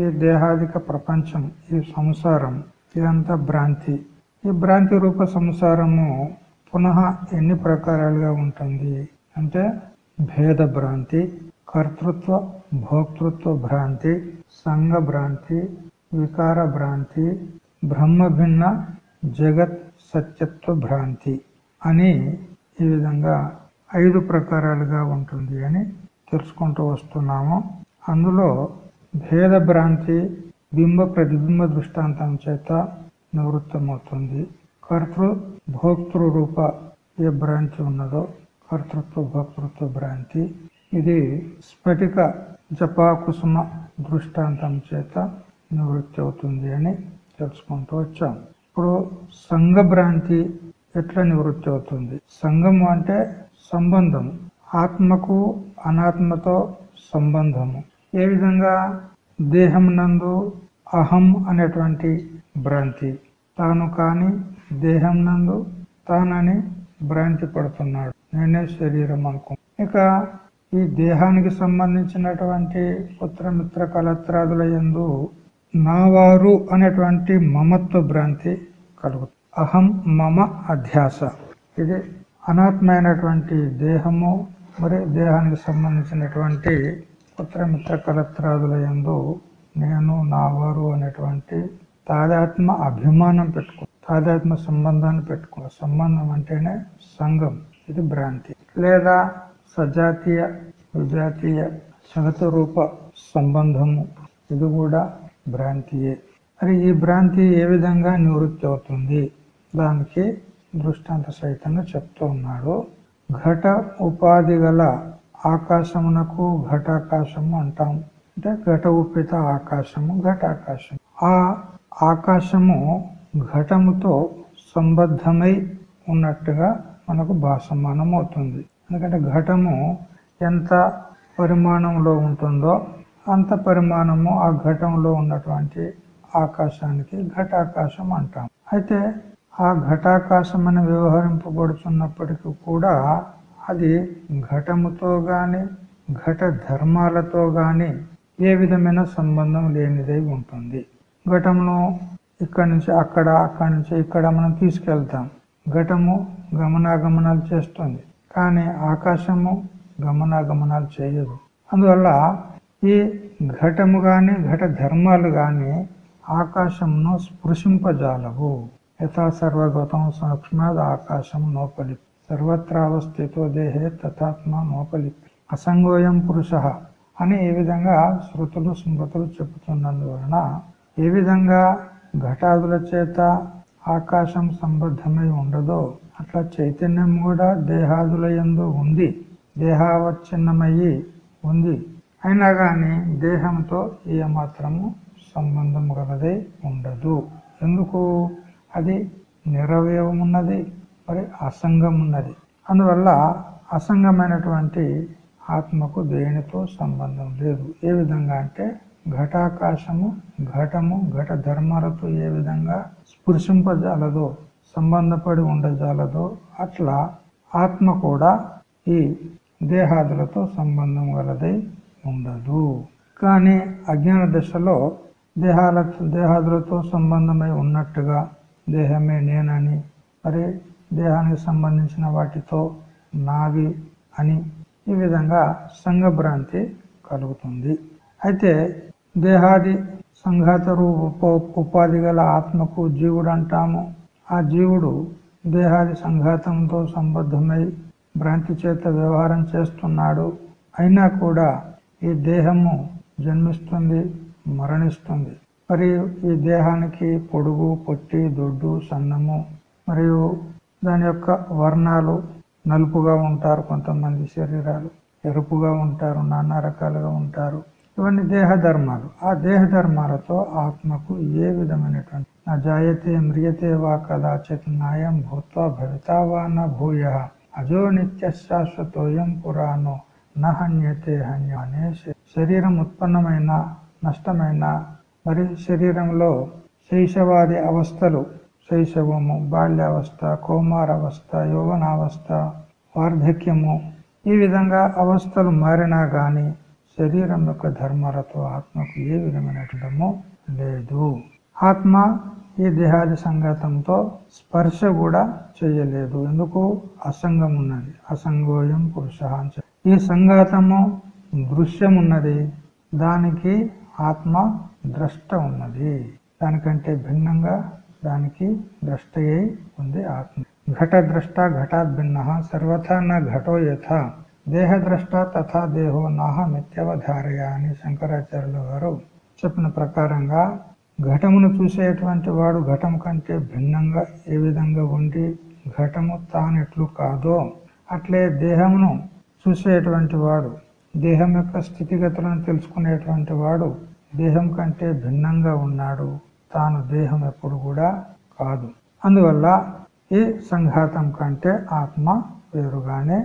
ఈ దేహాదిక ప్రపంచం ఈ సంసారం ఇదంతా భ్రాంతి. ఈ భ్రాంతి రూప సంసారము పునః ఎన్ని ప్రకారాలుగా ఉంటుంది అంటే భేద భ్రాంతి కర్తృత్వ భోక్తృత్వ భ్రాంతి సంఘ భ్రాంతి వికార భ్రాంతి బ్రహ్మ భిన్న జగత్ సత్యత్వ భ్రాంతి అని ఈ విధంగా ఐదు ప్రకారాలుగా ఉంటుంది అని తెలుసుకుంటూ వస్తున్నాము. అందులో భేదభ్రాంతి బింబ ప్రతిబింబ దృష్టాంతం చేత నివృత్తమవుతుంది. కర్తృ భోక్తృ రూప ఏ భ్రాంతి ఉన్నదో కర్తృత్వ భోక్తృత్వ భ్రాంతి. ఇది స్ఫటిక జపాకుసుమ దృష్టాంతం చేత నివృత్తి అవుతుంది అని తెలుసుకుంటూ వచ్చాం. ఇప్పుడు సంఘ భ్రాంతి ఎట్లా నివృత్తి అవుతుంది? సంఘము అంటే సంబంధము ఆత్మకు అనాత్మతో సంబంధము. ఏ విధంగా దేహం నందు అహం అనేటువంటి భ్రాంతి తాను కాని దేహం నందు తానని భ్రాంతి పడుతున్నాడు. నేనే శరీరం అనుకో. ఇక ఈ దేహానికి సంబంధించినటువంటి పుత్రమిత్ర కలత్రాదుల ఎందు నావారు అనేటువంటి మమత్వ భ్రాంతి కలుగుతుంది. అహం మమ అధ్యాస. ఇది అనాత్మైనటువంటి దేహము మరి దేహానికి సంబంధించినటువంటి పుత్రమిత్ర కలత్రాదుల ఎందు నేను నావారు అనేటువంటి తాదాత్మ అభిమానం పెట్టుకో తాదాత్మ సంబంధాన్ని పెట్టుకో సంబంధం అంటేనే సంఘం ఇది భ్రాంతి. లేదా సజాతీయ విజాతీయ సగత రూప సంబంధము ఇది కూడా భ్రాంతియే. మరి ఈ భ్రాంతి ఏ విధంగా నివృత్తి అవుతుంది? దానికి దృష్టాంత సహితంగా చెప్తూ ఉన్నాడు. ఘట ఉపాధి గల ఆకాశమునకు ఘటాకాశము అంటాం. అంటే ఘట ఉపిత ఆకాశము ఘటాకాశం ఆ ఆకాశము ఘటముతో సంబద్ధమై ఉన్నట్టుగా మనకు భాసమానం అవుతుంది. ఎందుకంటే ఘటము ఎంత పరిమాణంలో ఉంటుందో అంత పరిమాణము ఆ ఘటంలో ఉన్నటువంటి ఆకాశానికి ఘటాకాశం అంటాం. అయితే ఆ ఘటాకాశం అని వ్యవహరింపబడుతున్నప్పటికీ కూడా అది ఘటముతో గాని ఘట ధర్మాలతో గాని ఏ విధమైన సంబంధం లేనిదై ఉంటుంది. ఘటమును ఇక్కడి నుంచి అక్కడ అక్కడి నుంచి ఇక్కడ మనం తీసుకెళ్తాం. ఘటము గమనాగమనాలు చేస్తుంది. కానీ ఆకాశము గమనాగమనాలు చేయదు. అందువల్ల ఈ ఘటము గాని ఘట ధర్మాలు గాని ఆకాశమును స్పృశింపజాలవు. యథా సర్వగతం సూక్ష్మాద్ ఆకాశం నోపలి సర్వత్రావస్థితో దేహే తథాత్మ మోపలి అసంగోయం పురుష అని ఏ విధంగా శృతులు స్మృతులు చెబుతున్నందువలన ఏ విధంగా ఘటాదుల చేత ఆకాశం సంబద్ధమై ఉండదో అట్లా చైతన్యం కూడా దేహాదుల ఎందు ఉంది దేహావచ్ఛిన్నమయ్యి ఉంది. అయినా కానీ దేహంతో ఏమాత్రము సంబంధం గలదై ఉండదు. ఎందుకు? అది నిరవయవమున్నది. మరి అసంగం ఉన్నది. అందువల్ల అసంగమైనటువంటి ఆత్మకు దేనితో సంబంధం లేదు. ఏ విధంగా అంటే ఘటాకాశము ఘటము ఘట ధర్మాలతో ఏ విధంగా స్పృశింపజాలదో సంబంధపడి ఉండజాలదో అట్లా ఆత్మ కూడా ఈ దేహాదులతో సంబంధం గలదై ఉండదు. కానీ అజ్ఞాన దశలో దేహాల దేహాదులతో సంబంధమై ఉన్నట్టుగా దేహమే నేనని మరి దేహానికి సంబంధించిన వాటితో నావి అని ఈ విధంగా సంఘభ్రాంతి కలుగుతుంది. అయితే దేహాది సంఘాత రూప ఉపాధి గల ఆత్మకు జీవుడు అంటాము. ఆ జీవుడు దేహాది సంఘాతంతో సంబద్ధమై భ్రాంతి చేత వ్యవహారం చేస్తున్నాడు. అయినా కూడా ఈ దేహము జన్మిస్తుంది మరణిస్తుంది. మరియు ఈ దేహానికి పొడుగు పొట్టి దొడ్డు సన్నము మరియు దాని యొక్క వర్ణాలు నలుపుగా ఉంటారు కొంతమంది శరీరాలు ఎరుపుగా ఉంటారు నానా రకాలుగా ఉంటారు. ఇవన్నీ దేహ ధర్మాలు ఆ దేహ ధర్మాలతో ఆత్మకు ఏ విధమైనటువంటి నా జాయతే మ్రియతే వా కదాచిత్ నాయం భూత్వా భవితా వా నా భూయ. అజో నిత్య శాశ్వతోయం పురాణో నహన్యతే హన్య అనే శరీరం ఉత్పన్నమైన నష్టమైన మరి శరీరంలో శైశవాది అవస్థలు శైశవము బాల్యావస్థ కౌమారావస్థ యౌవనావస్థ వార్ధక్యము. ఈ విధంగా అవస్థలు మారినా గాని శరీరం యొక్క ధర్మాలతో ఆత్మకు ఏ విధమైనటము లేదు. ఆత్మ ఈ దేహాది సంగతంతో స్పర్శ కూడా చేయలేదు. ఎందుకు? అసంగం ఉన్నది. అసంగోయం పురుష ఈ సంఘాతము దృశ్యం ఉన్నది దానికి ఆత్మ ద్రష్ట ఉన్నది. దానికంటే భిన్నంగా దానికి ద్రష్ట ఉంది ఆత్మ. ఘట ద్రష్ట భిన్న సర్వథా నా ఘటో యథ. దేహ ద్రష్ట తథా దేహో నాహ మిత్యవధారయ అని శంకరాచార్యుల వారు చెప్పిన ప్రకారంగా ఘటమును చూసేటువంటి వాడు ఘటం కంటే భిన్నంగా ఏ విధంగా ఉండి ఘటము తానెట్లు కాదో అట్లే దేహమును చూసేటువంటి వాడు దేహం యొక్క స్థితిగతులను తెలుసుకునేటువంటి వాడు దేహం కంటే భిన్నంగా ఉన్నాడు. తాను దేహం ఎప్పుడు కూడా కాదు. అందువల్ల ఈ సంఘాతం కంటే ఆత్మ వేరుగానే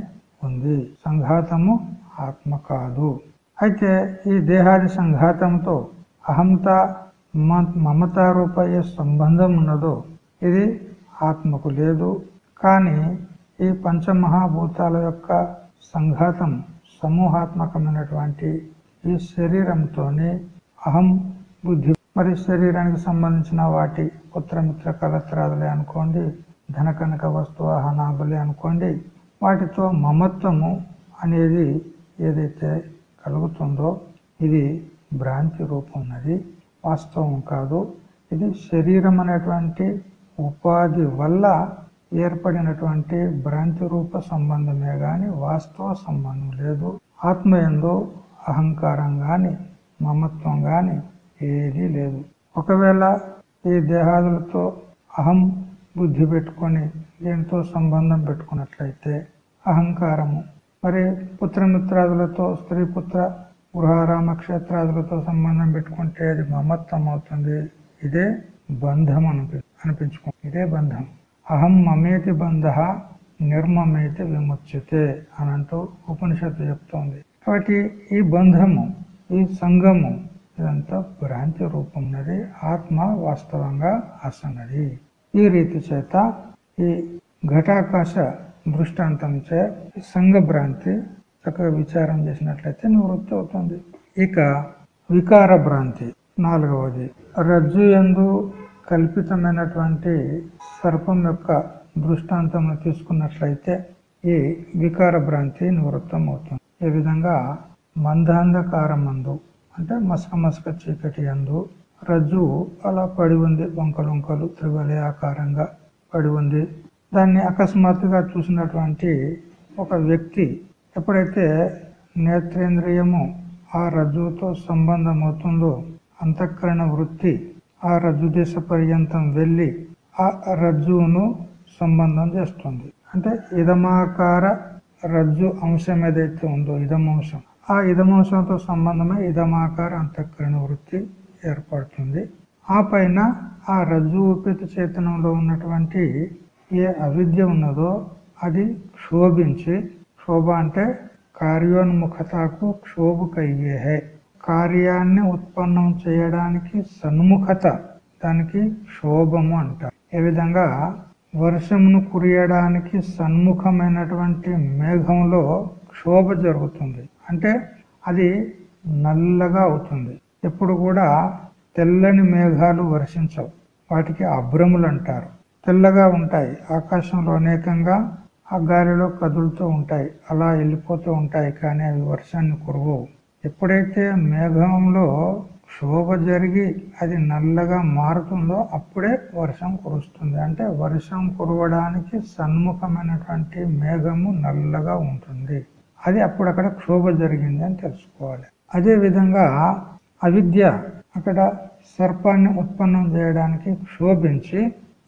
ఉంది. సంఘాతము ఆత్మ కాదు. అయితే ఈ దేహాది సంఘాతంతో అహంత మమతారూప రూపాయ సంబంధం ఉన్నదో ఇది ఆత్మకు లేదు. కానీ ఈ పంచమహాభూతాల యొక్క సంఘాతం సమూహాత్మకమైనటువంటి ఈ శరీరంతోనే అహం బుద్ధి మరి శరీరానికి సంబంధించిన వాటి పుత్రమిత్ర కలత్రాదులే అనుకోండి ధన కనక వస్తువు అహనాబులే అనుకోండి వాటితో మమత్వము అనేది ఏదైతే కలుగుతుందో ఇది భ్రాంతి రూపం ఉన్నది వాస్తవం కాదు. ఇది శరీరం అనేటువంటి ఉపాధి వల్ల ఏర్పడినటువంటి భ్రాంతి రూప సంబంధమే గాని వాస్తవ సంబంధం లేదు. ఆత్మయందు అహంకారం గాని మమత్వం గాని ఏదీ లేదు. ఒకవేళ ఈ దేహాదులతో అహం బుద్ధి పెట్టుకొని దీనితో సంబంధం పెట్టుకున్నట్లయితే అహంకారము. మరి పుత్రమిత్రాదులతో స్త్రీ పుత్ర గృహారామ క్షేత్రాదులతో సంబంధం పెట్టుకుంటే అది మమత్వం అవుతుంది ఇదే బంధం అనిపి అనిపించుకో ఇదే బంధం. అహం మమేతి బంధ నిర్మమేతి విముచ్యతే అని అంటూ ఉపనిషత్తు చెప్తోంది. కాబట్టి ఈ బంధము ఈ సంఘము ఇదంతా భ్రాంతి రూపంనది ఆత్మ వాస్తవంగా అసన్నది. ఈ రీతి చేత ఈ ఘటాకాశ దృష్టాంతం చే సంఘ భ్రాంతి చక్కగా విచారం చేసినట్లయితే నివృత్తి అవుతుంది. ఇక వికార భ్రాంతి నాలుగవది. రజ్జు ఎందు కల్పితమైనటువంటి సర్పం యొక్క దృష్టాంతం తీసుకున్నట్లయితే ఈ వికార భ్రాంతి నివృత్తం అవుతుంది ఈ విధంగా? మందాంధకారం మందు అంటే మసక మసక చీకటి అందు రజ్జు అలా పడి ఉంది వంకలొంకలు త్రివలే ఆకారంగా పడి ఉంది. దాన్ని అకస్మాత్తుగా చూసినటువంటి ఒక వ్యక్తి ఎప్పుడైతే నేత్రేంద్రియము ఆ రజ్జుతో సంబంధం అవుతుందో అంతఃకరణ వృత్తి ఆ రజ్జు దిశ పర్యంతం వెళ్ళి ఆ రజ్జువును సంబంధం చేస్తుంది. అంటే ఇదమాకార రజ్జు అంశం ఏదైతే ఉందో ఇదమంశం ఆ ఇదమంశంతో సంబంధమే ఇదమాకార అంతఃకరణ వృత్తి ఏర్పడుతుంది. ఆ పైన ఆ రజ్జు ఉపేత చేతనంలో ఉన్నటువంటి ఏ అవిద్య ఉన్నదో అది క్షోభించి క్షోభ అంటే కార్యోన్ముఖతకు క్షోభకయ్యేహే. కార్యాన్ని ఉత్పన్నం చేయడానికి సన్ముఖత దానికి క్షోభము అంటారు ఏ విధంగా వర్షమును కురియడానికి సన్ముఖమైనటువంటి మేఘంలో క్షోభ జరుగుతుంది. అంటే అది నల్లగా అవుతుంది. ఎప్పుడు కూడా తెల్లని మేఘాలు వర్షించవు. వాటికి అభ్రములు అంటారు. తెల్లగా ఉంటాయి. ఆకాశంలో అనేకంగా ఆ గాలిలో కదులుతూ ఉంటాయి. అలా వెళ్ళిపోతూ ఉంటాయి కానీ అవి వర్షాన్ని కురవవు. ఎప్పుడైతే మేఘంలో శోభ జరిగి అది నల్లగా మారుతుందో అప్పుడే వర్షం కురుస్తుంది. అంటే వర్షం కురవడానికి సన్ముఖమైనటువంటి మేఘము నల్లగా ఉంటుంది. అది అప్పుడు అక్కడ క్షోభ జరిగింది అని తెలుసుకోవాలి. అదే విధంగా అవిద్య అక్కడ సర్పాన్ని ఉత్పన్నం చేయడానికి క్షోభించి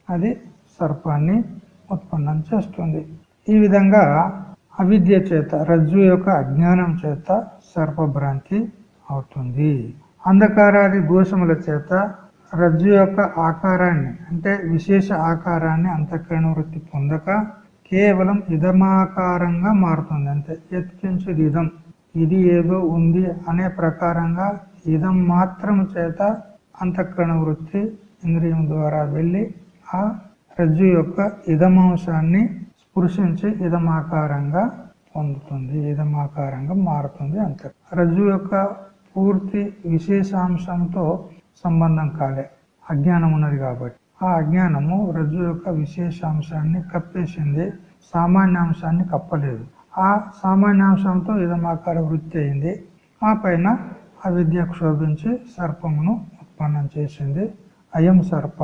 అది సర్పాన్ని ఉత్పన్నం చేస్తుంది. ఈ విధంగా అవిద్య చేత రజ్జు యొక్క అజ్ఞానం చేత సర్పభ్రాంతి అవుతుంది. అంధకారాది దోషముల చేత రజ్జు యొక్క ఆకారాన్ని అంటే విశేష ఆకారాన్ని అంతఃకరణ వృత్తి పొందక కేవలం ఇదమాకారంగా మారుతుంది అంతే. ఎత్కించుది ఇదం ఇది ఏదో ఉంది అనే ప్రకారంగా ఇదం మాత్రం చేత అంతఃకరణ వృత్తి ఇంద్రియం ద్వారా వెళ్ళి ఆ రజ్జు యొక్క ఇదమాంశాన్ని స్పృశించి ఇదమాకారంగా పొందుతుంది ఇదమాకారంగా మారుతుంది అంతే. రజ్జు యొక్క పూర్తి విశేషాంశంతో సంబంధం కాలే. అజ్ఞానం ఉన్నది కాబట్టి. ఆ అజ్ఞానము రజ్జు యొక్క విశేషాంశాన్ని కప్పేసింది. సామాన్యాంశాన్ని కప్పలేదు. ఆ సామాన్యాంశంతో ఇదమాకార వృత్తి అయింది. ఆ పైన అవిద్య క్షోభించి సర్పమును ఉత్పన్నం చేసింది. అయం సర్ప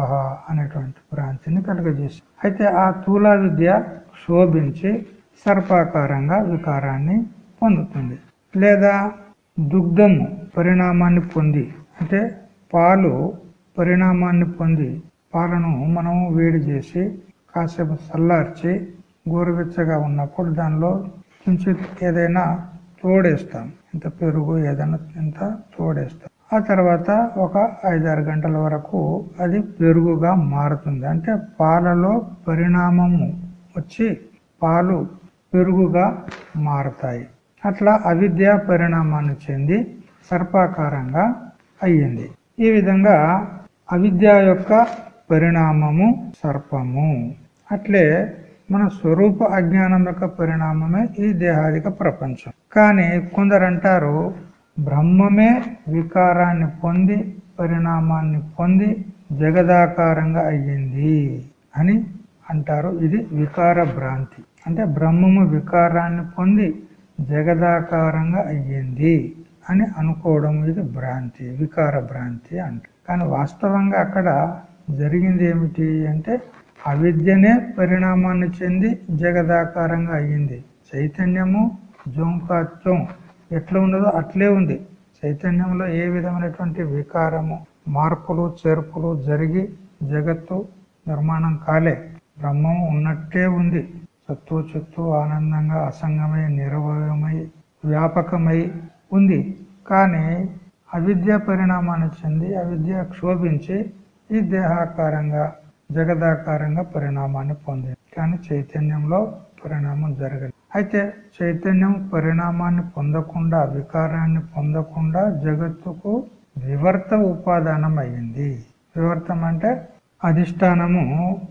అనేటువంటి భ్రాంతిని కలుగజేసింది. అయితే ఆ స్థూల విద్య శోభించి సర్పాకారంగా వికారాన్ని పొందుతుంది. లేదా దుగ్ధము పరిణామాన్ని పొంది అంటే పాలు పరిణామాన్ని పొంది పాలను మనం వేడి చేసి కాసేపు చల్లార్చి గోరువెచ్చగా ఉన్నప్పుడు దానిలో కించిత్ ఏదైనా తోడేస్తాం. ఇంత పెరుగు ఏదైనా ఇంత తోడేస్తాం. ఆ తర్వాత ఒక ఐదారు గంటల వరకు అది పెరుగుగా మారుతుంది. అంటే పాలలో పరిణామము వచ్చి పాలు పెరుగుగా మారుతాయి. అట్లా అవిద్య పరిణామాన్ని చెంది సర్పాకారంగా అయ్యింది. ఈ విధంగా అవిద్య యొక్క పరిణామము సర్పము. అట్లే మన స్వరూప అజ్ఞానం యొక్క పరిణామమే ఈ దేహాదిక ప్రపంచం. కానీ కొందరు అంటారు బ్రహ్మమే వికారాన్ని పొంది పరిణామాన్ని పొంది జగదాకారంగా అయ్యింది అని అంటారు. ఇది వికార భ్రాంతి. అంటే బ్రహ్మము వికారాన్ని పొంది జగదాకారంగా అయ్యింది అని అనుకోవడం ఇది భ్రాంతి వికార భ్రాంతి అంటే కానీ వాస్తవంగా అక్కడ జరిగింది ఏమిటి అంటే అవిద్యనే పరిణామాన్ని చెంది జగదాకారంగా అయ్యింది. చైతన్యము జోంకాత్వం ఎట్లా ఉన్నదో అట్లే ఉంది. చైతన్యంలో ఏ విధమైనటువంటి వికారము మార్పులు చేర్పులు జరిగి జగత్తు నిర్మాణం కాలే. బ్రహ్మం ఉన్నట్టే ఉంది. సత్తు చిత్తు ఆనందంగా అసంగమై నిరవయమై వ్యాపకమై ఉంది. కానీ అవిద్య పరిణామాన్ని చెంది అవిద్య క్షోభించి ఈ దేహాకారంగా జగదాకారంగా పరిణామాన్ని పొందింది కానీ చైతన్యంలో పరిణామం జరగదు అయితే చైతన్యం పరిణామాన్ని పొందకుండా వికారాన్ని పొందకుండా జగత్తుకు వివర్త ఉపాదానం అయ్యింది. వివర్తం అంటే అధిష్టానము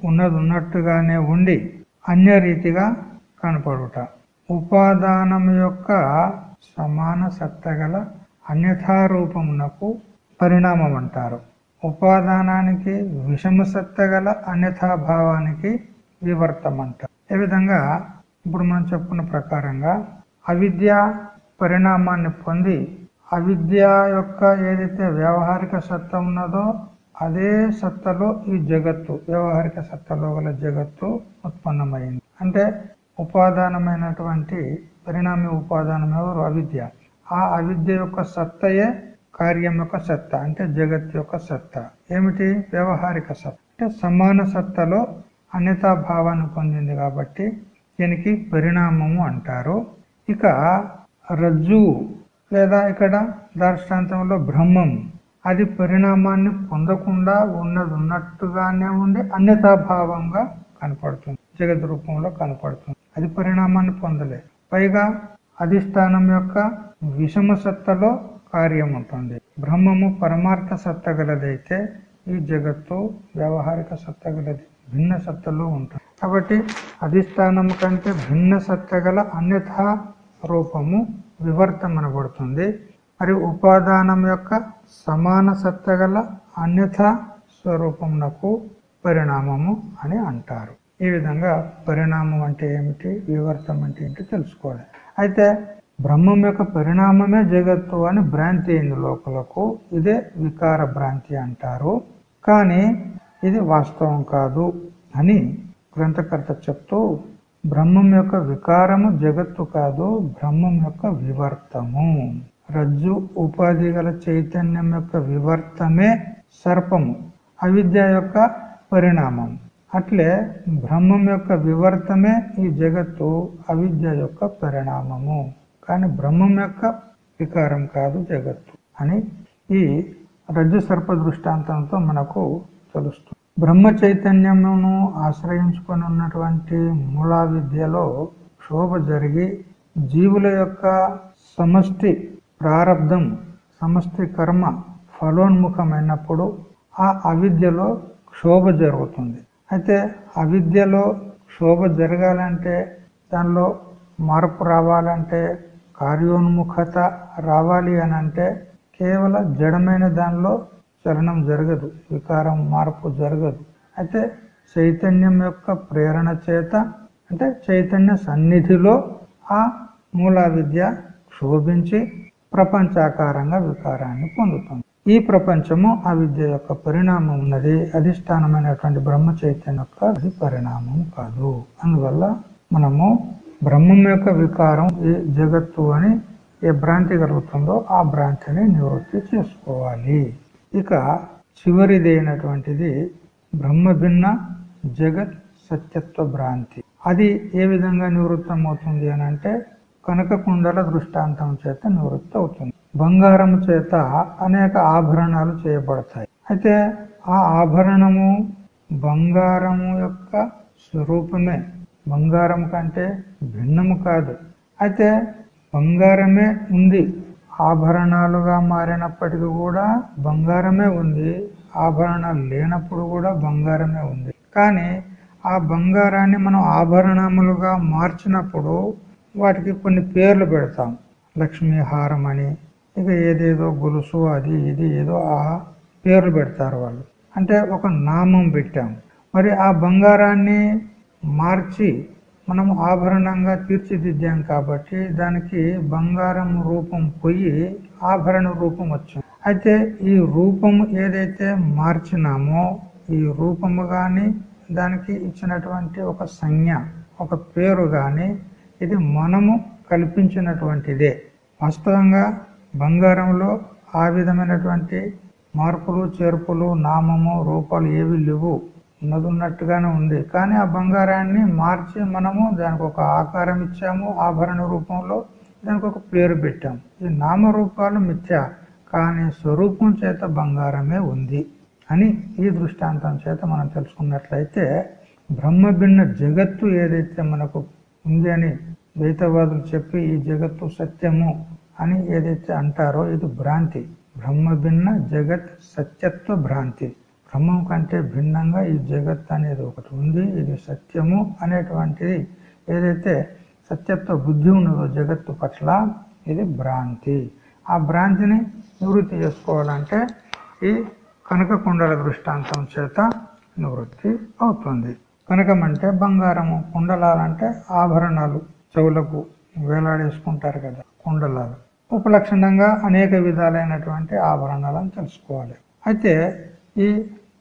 ఉన్నది ఉన్నట్టుగానే ఉండి అన్య రీతిగా కనపడుట. ఉపాదానం యొక్క సమాన సత్తగల అన్యథారూపమునకు పరిణామం అంటారు. ఉపాదానానికి విషమ సత్తగల అన్యథాభావానికి వివర్తం అంటారు విధంగా? ఇప్పుడు మనం చెప్పుకున్న ప్రకారంగా అవిద్య పరిణామాన్ని పొంది అవిద్య యొక్క ఏదైతే వ్యవహారిక సత్త ఉన్నదో అదే సత్తలో ఈ జగత్తు వ్యవహారిక సత్తలో గల జగత్తు ఉత్పన్నమైంది. అంటే ఉపాదానమైనటువంటి పరిణామి ఉపాదానం ఎవరు? అవిద్య. ఆ అవిద్య యొక్క సత్తయే కార్యం యొక్క సత్తా అంటే జగత్ యొక్క సత్తా. ఏమిటి? వ్యవహారిక సత్త. అంటే సమాన సత్తలో అన్యతా భావాన్ని పొందింది కాబట్టి దీనికి పరిణామము అంటారు. ఇక రజ్జువు లేదా ఇక్కడ దర్శనాంతంలో బ్రహ్మం అది పరిణామాన్ని పొందకుండా ఉన్నది ఉన్నట్టుగానే ఉండి అన్యతాభావంగా కనపడుతుంది జగత్ రూపంలో కనపడుతుంది. అది పరిణామాన్ని పొందలేదు. పైగా అధిష్టానం యొక్క విషమ సత్తలో కార్యం ఉంటుంది బ్రహ్మము పరమార్థ సత్త గలదైతే ఈ జగత్తు వ్యవహారిక సత్త గలది భిన్న సత్తలో ఉంటుంది. కాబట్టి అధిష్టానము కంటే భిన్న సత్త గల అన్యథా రూపము వివర్తమనబడుతుంది. మరి ఉపాదానం యొక్క సమాన సత్తగల అన్యథ స్వరూపమునకు పరిణామము అని అంటారు. ఈ విధంగా పరిణామం అంటే ఏమిటి వివర్తం అంటే ఏంటి తెలుసుకోవాలి. అయితే బ్రహ్మం యొక్క పరిణామమే జగత్తు అని భ్రాంతి అయింది లోకలకు ఇదే వికార భ్రాంతి అంటారు. కానీ ఇది వాస్తవం కాదు అని గ్రంథకర్త చెప్తూ బ్రహ్మం యొక్క వికారము జగత్తు కాదు బ్రహ్మం యొక్క వివర్తము. రజ్జు ఉపాధి గల చైతన్యం యొక్క వివర్తమే సర్పము అవిద్య యొక్క పరిణామం. అట్లే బ్రహ్మం యొక్క వివర్తమే ఈ జగత్తు అవిద్య యొక్క పరిణామము. కానీ బ్రహ్మం యొక్క వికారం కాదు జగత్తు అని ఈ రజ్జు సర్ప దృష్టాంతంతో మనకు తెలుస్తుంది. బ్రహ్మ చైతన్యమును ఆశ్రయించుకొని ఉన్నటువంటి మూలా విద్యలో క్షోభ జరిగి జీవుల యొక్క సమష్టి ప్రారంధం సమష్టి కర్మ ఫలోన్ముఖమైనప్పుడు ఆ అవిద్యలో క్షోభ జరుగుతుంది. అయితే అవిద్యలో క్షోభ జరగాలంటే దానిలో మార్పు రావాలంటే కార్యోన్ముఖత రావాలి అని అంటే కేవలం జడమైన దానిలో చలనం జరగదు వికారం మార్పు జరగదు. అయితే చైతన్యం యొక్క ప్రేరణ చేత అంటే చైతన్య సన్నిధిలో ఆ మూల విద్య క్షోభించి ప్రపంచాకారంగా వికారాన్ని పొందుతుంది. ఈ ప్రపంచము ఆ విద్య యొక్క పరిణామం ఉన్నది. అధిష్టానమైనటువంటి బ్రహ్మ చైతన్యం యొక్క అది పరిణామం కాదు. అందువల్ల మనము బ్రహ్మం యొక్క వికారం ఏ జగత్తు అని ఏ భ్రాంతి కలుగుతుందో ఆ భ్రాంతిని నివృత్తి చేసుకోవాలి. ఇక చివరిదైనటువంటిది బ్రహ్మ భిన్న జగత్ సత్యత్వ భ్రాంతి. అది ఏ విధంగా నివృత్తం అవుతుంది అని అంటే కనక కుండల దృష్టాంతం చేత నివృత్తి అవుతుంది బంగారం చేత అనేక ఆభరణాలు చేయబడతాయి. అయితే ఆ ఆభరణము బంగారము యొక్క స్వరూపమే బంగారం కంటే భిన్నము కాదు. అయితే బంగారమే ఉంది. ఆభరణాలుగా మారినప్పటికీ కూడా బంగారమే ఉంది. ఆభరణాలు లేనప్పుడు కూడా బంగారమే ఉంది. కానీ ఆ బంగారాన్ని మనం ఆభరణములుగా మార్చినప్పుడు వాటికి కొన్ని పేర్లు పెడతాం. లక్ష్మీ హారం అని ఇక ఏదేదో గొలుసు అది ఇది ఏదో ఆ పేర్లు పెడతారు వాళ్ళు. అంటే ఒక నామం పెట్టాం. మరి ఆ బంగారాన్ని మార్చి మనం ఆభరణంగా తీర్చిదిద్దాం కాబట్టి దానికి బంగారం రూపం పోయి ఆభరణ రూపం వచ్చింది. అయితే ఈ రూపం ఏదైతే మార్చినామో ఈ రూపము కానీ దానికి ఇచ్చినటువంటి ఒక సంజ్ఞ ఒక పేరు కానీ ఇది మనము కల్పించినటువంటిదే. వాస్తవంగా బంగారంలో ఆ విధమైనటువంటి మార్పులు చేర్పులు నామము రూపాలు ఏవి లేవు. ఉన్నది ఉన్నట్టుగానే ఉంది. కానీ ఆ బంగారాన్ని మార్చి మనము దానికి ఒక ఆకారం ఇచ్చాము ఆభరణ రూపంలో దానికి ఒక పేరు పెట్టాము. ఈ నామరూపాలు మిథ్య కానీ స్వరూపం చేత బంగారమే ఉంది అని ఈ దృష్టాంతం చేత మనం తెలుసుకున్నట్లయితే బ్రహ్మ భిన్న జగత్తు ఏదైతే మనకు ఉంది అని ద్వైతవాదులు చెప్పి ఈ జగత్తు సత్యము అని ఏదైతే అంటారో ఇది భ్రాంతి. బ్రహ్మ భిన్న జగత్ సత్యత్వ భ్రాంతి. బ్రహ్మం కంటే భిన్నంగా ఈ జగత్ అనేది ఒకటి ఉంది ఇది సత్యము అనేటువంటిది. ఏదైతే సత్యత్వ బుద్ధి ఉన్నదో జగత్తు పట్ల ఇది భ్రాంతి. ఆ భ్రాంతిని నివృత్తి చేసుకోవాలంటే ఈ కనక కుండల దృష్టాంతం చేత నివృత్తి అవుతుంది. కనకం అంటే బంగారము కుండలాలంటే ఆభరణాలు చెవులకు వేలాడేసుకుంటారు కదా కుండలాలు. ఉపలక్షణంగా అనేక విధాలైనటువంటి ఆభరణాలను తెలుసుకోవాలి. అయితే ఈ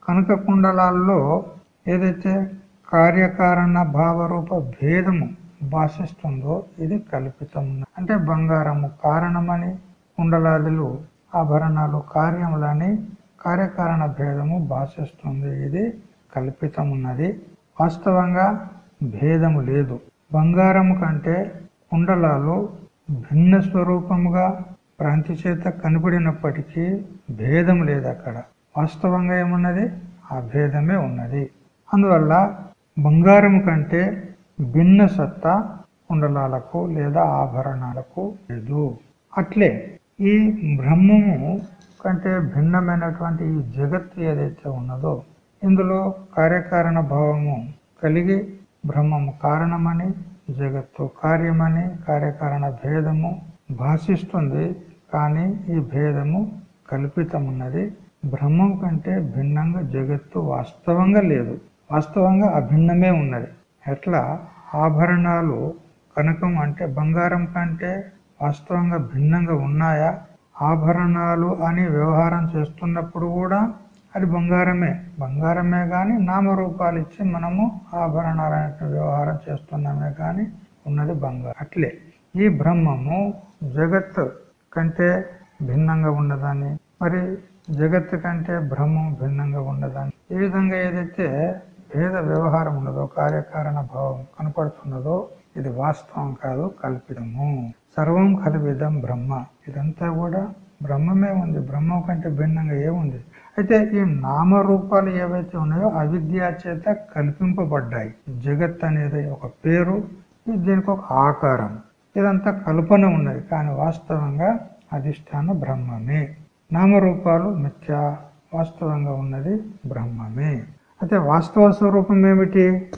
కనక కుండలాల్లో ఏదైతే కార్యకారణ భావరూప భేదము భాషిస్తుందో ఇది కల్పితం. అంటే బంగారము కారణమని కుండలాదులు ఆభరణాలు కార్యములని కార్యకారణ భేదము భాషిస్తుంది. ఇది కల్పితం ఉన్నది వాస్తవంగా భేదము లేదు. బంగారము కంటే కుండలాలు భిన్న స్వరూపముగా ప్రాంతి చేత కనబడినప్పటికీ భేదం లేదు అక్కడ వాస్తవంగా ఏమున్నది? ఆ భేదమే ఉన్నది. అందువల్ల బంగారం కంటే భిన్న సత్తా కుండలాలకు లేదా ఆభరణాలకు లేదు. అట్లే ఈ బ్రహ్మము కంటే భిన్నమైనటువంటి ఈ జగత్తు ఏదైతే ఉన్నదో ఇందులో కార్యకారణ భావము కలిగి బ్రహ్మము కారణమని జగత్తు కార్యమని కార్యకారణ భేదము భాషిస్తుంది. కానీ ఈ భేదము కల్పితమున్నది. బ్రహ్మం కంటే భిన్నంగా జగత్తు వాస్తవంగా లేదు. వాస్తవంగా అభిన్నమే ఉన్నది. ఎట్లా? ఆభరణాలు కనకం అంటే బంగారం కంటే వాస్తవంగా భిన్నంగా ఉన్నాయా? ఆభరణాలు అని వ్యవహారం చేస్తున్నప్పుడు కూడా అది బంగారమే. బంగారమే కానీ నామరూపాలు ఇచ్చి మనము ఆభరణాలు వ్యవహారం చేస్తున్నామే కానీ ఉన్నది బంగారం. అట్లే ఈ బ్రహ్మము జగత్ కంటే భిన్నంగా ఉన్నదని మరి జగత్తు కంటే బ్రహ్మం భిన్నంగా ఉండదని ఈ విధంగా ఏదైతే భేద వ్యవహారం ఉన్నదో కార్యకారణ భావం కనపడుతున్నదో ఇది వాస్తవం కాదు కల్పితము. సర్వం కల్పితం బ్రహ్మ. ఇదంతా కూడా బ్రహ్మమే ఉంది. బ్రహ్మం కంటే భిన్నంగా ఏముంది అయితే ఈ నామరూపాలు ఏవైతే ఉన్నాయో అవిద్య చేత కల్పింపబడ్డాయి. జగత్ అనేది ఒక పేరు దీనికి ఒక ఆకారం. ఇదంతా కల్పన ఉన్నది. కానీ వాస్తవంగా అధిష్టాన బ్రహ్మమే. నామరూపాలు మిథ్యా వాస్తవంగా ఉన్నది బ్రహ్మమే. అయితే వాస్తవ స్వరూపం ఏమిటి?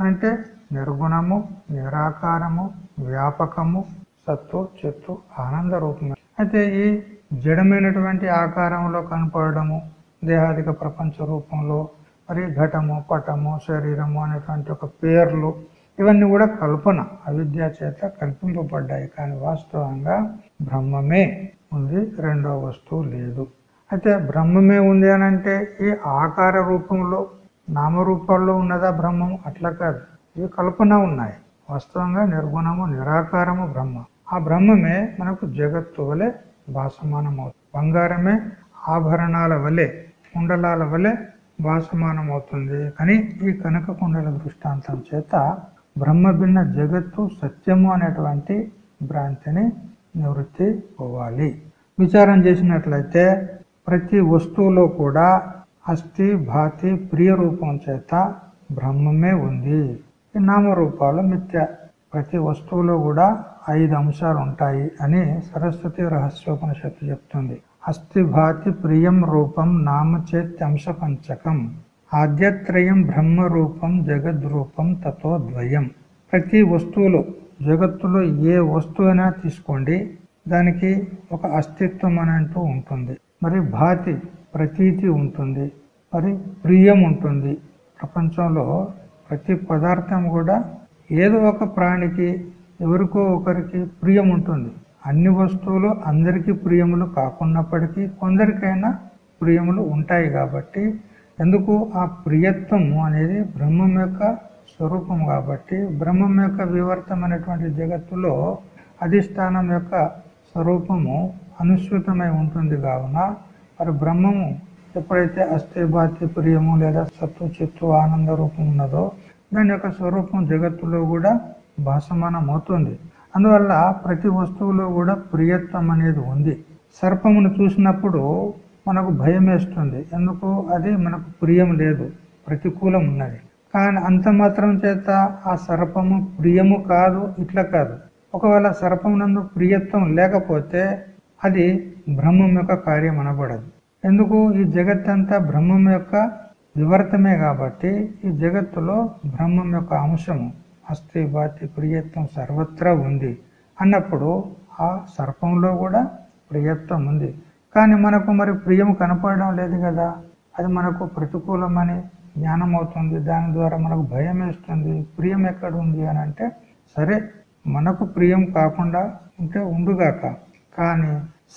అంటే నిర్గుణము నిరాకారము వ్యాపకము సత్తు చెత్తు ఆనంద రూపమే. అయితే ఈ జడమైనటువంటి ఆకారంలో కనపడము దేహాదిక ప్రపంచ రూపంలో మరి ఘటము పటము శరీరము అనేటువంటి ఒక పేర్లు ఇవన్నీ కూడా కల్పన అవిద్య చేత కల్పింపబడ్డాయి. కానీ వాస్తవంగా బ్రహ్మమే. ఉంది రెండో వస్తువు లేదు. అయితే బ్రహ్మమే ఉంది అని అంటే ఈ ఆకార రూపంలో నామరూపాల్లో ఉన్నదా బ్రహ్మం అట్లా కాదు. ఇవి కల్పన ఉన్నాయి. వాస్తవంగా నిర్గుణము నిరాకారము బ్రహ్మ. ఆ బ్రహ్మమే మనకు జగత్తు వలె భాసమానం అవుతుంది బంగారమే ఆభరణాల వలె కుండలాల వలె భాసమానం అవుతుంది కానీ ఈ కనక కుండల దృష్టాంతం చేత బ్రహ్మ భిన్న జగత్తు సత్యము అనేటువంటి భ్రాంతిని నివృత్తి పోవాలి. విచారం చేసినట్లయితే ప్రతి వస్తువులో కూడా అస్థి భాతి ప్రియ రూపం చేత బ్రహ్మమే ఉంది. ఈ నామరూపాలు మిథ్య. ప్రతి వస్తువులో కూడా ఐదు అంశాలు ఉంటాయి అని సరస్వతి రహస్యోపనిషత్తు చెప్తుంది. అస్థి భాతి ప్రియం రూపం నామచేత్యంశ పంచకం ఆద్యత్రయం బ్రహ్మ రూపం జగద్రూపం తతో ద్వయం ప్రతి వస్తువులో జగత్తులో ఏ వస్తువైనా తీసుకోండి. దానికి ఒక అస్తిత్వం అని అంటూ ఉంటుంది. మరి భాతి ప్రతీతి ఉంటుంది. మరి ప్రియం ఉంటుంది. ప్రపంచంలో ప్రతి పదార్థం కూడా ఏదో ఒక ప్రాణికి ఎవరికో ఒకరికి ప్రియం ఉంటుంది. అన్ని వస్తువులు అందరికీ ప్రియములు కాకున్నప్పటికీ కొందరికైనా ప్రియములు ఉంటాయి కాబట్టి ఎందుకు? ఆ ప్రియత్వం అనేది బ్రహ్మం యొక్క స్వరూపం కాబట్టి బ్రహ్మం యొక్క వివర్తమైనటువంటి జగత్తులో అధిష్టానం యొక్క స్వరూపము అనుసృతమై ఉంటుంది కావున మరి బ్రహ్మము ఎప్పుడైతే అస్థిభాతి ప్రియము లేదా సత్తు చిత్తు ఆనంద రూపం ఉన్నదో దాని యొక్క స్వరూపం జగత్తులో కూడా భాసమానం అవుతుంది అందువల్ల ప్రతి వస్తువులో కూడా ప్రియత్వం అనేది ఉంది. సర్పమును చూసినప్పుడు మనకు భయం వేస్తుంది ఎందుకు? అది మనకు ప్రియం లేదు. ప్రతికూలం ఉన్నది. కానీ అంత మాత్రం చేత ఆ సర్పము ప్రియము కాదు ఇట్లా కాదు. ఒకవేళ సర్పం నందు ప్రియత్వం లేకపోతే అది బ్రహ్మం యొక్క కార్యం అనబడదు ఎందుకు? ఈ జగత్తంతా బ్రహ్మం యొక్క వివర్తమే కాబట్టి ఈ జగత్తులో బ్రహ్మం యొక్క అంశము అస్థి బాతి ప్రియత్వం సర్వత్రా ఉంది అన్నప్పుడు ఆ సర్పంలో కూడా ప్రియత్వం ఉంది. కానీ మనకు మరి ప్రియము కనపడడం లేదు కదా? అది మనకు ప్రతికూలమని జ్ఞానం అవుతుంది దాని ద్వారా మనకు భయం వేస్తుంది ప్రియం ఎక్కడ ఉంది అని అంటే సరే మనకు ప్రియం కాకుండా ఉంటే ఉండుగాక. కానీ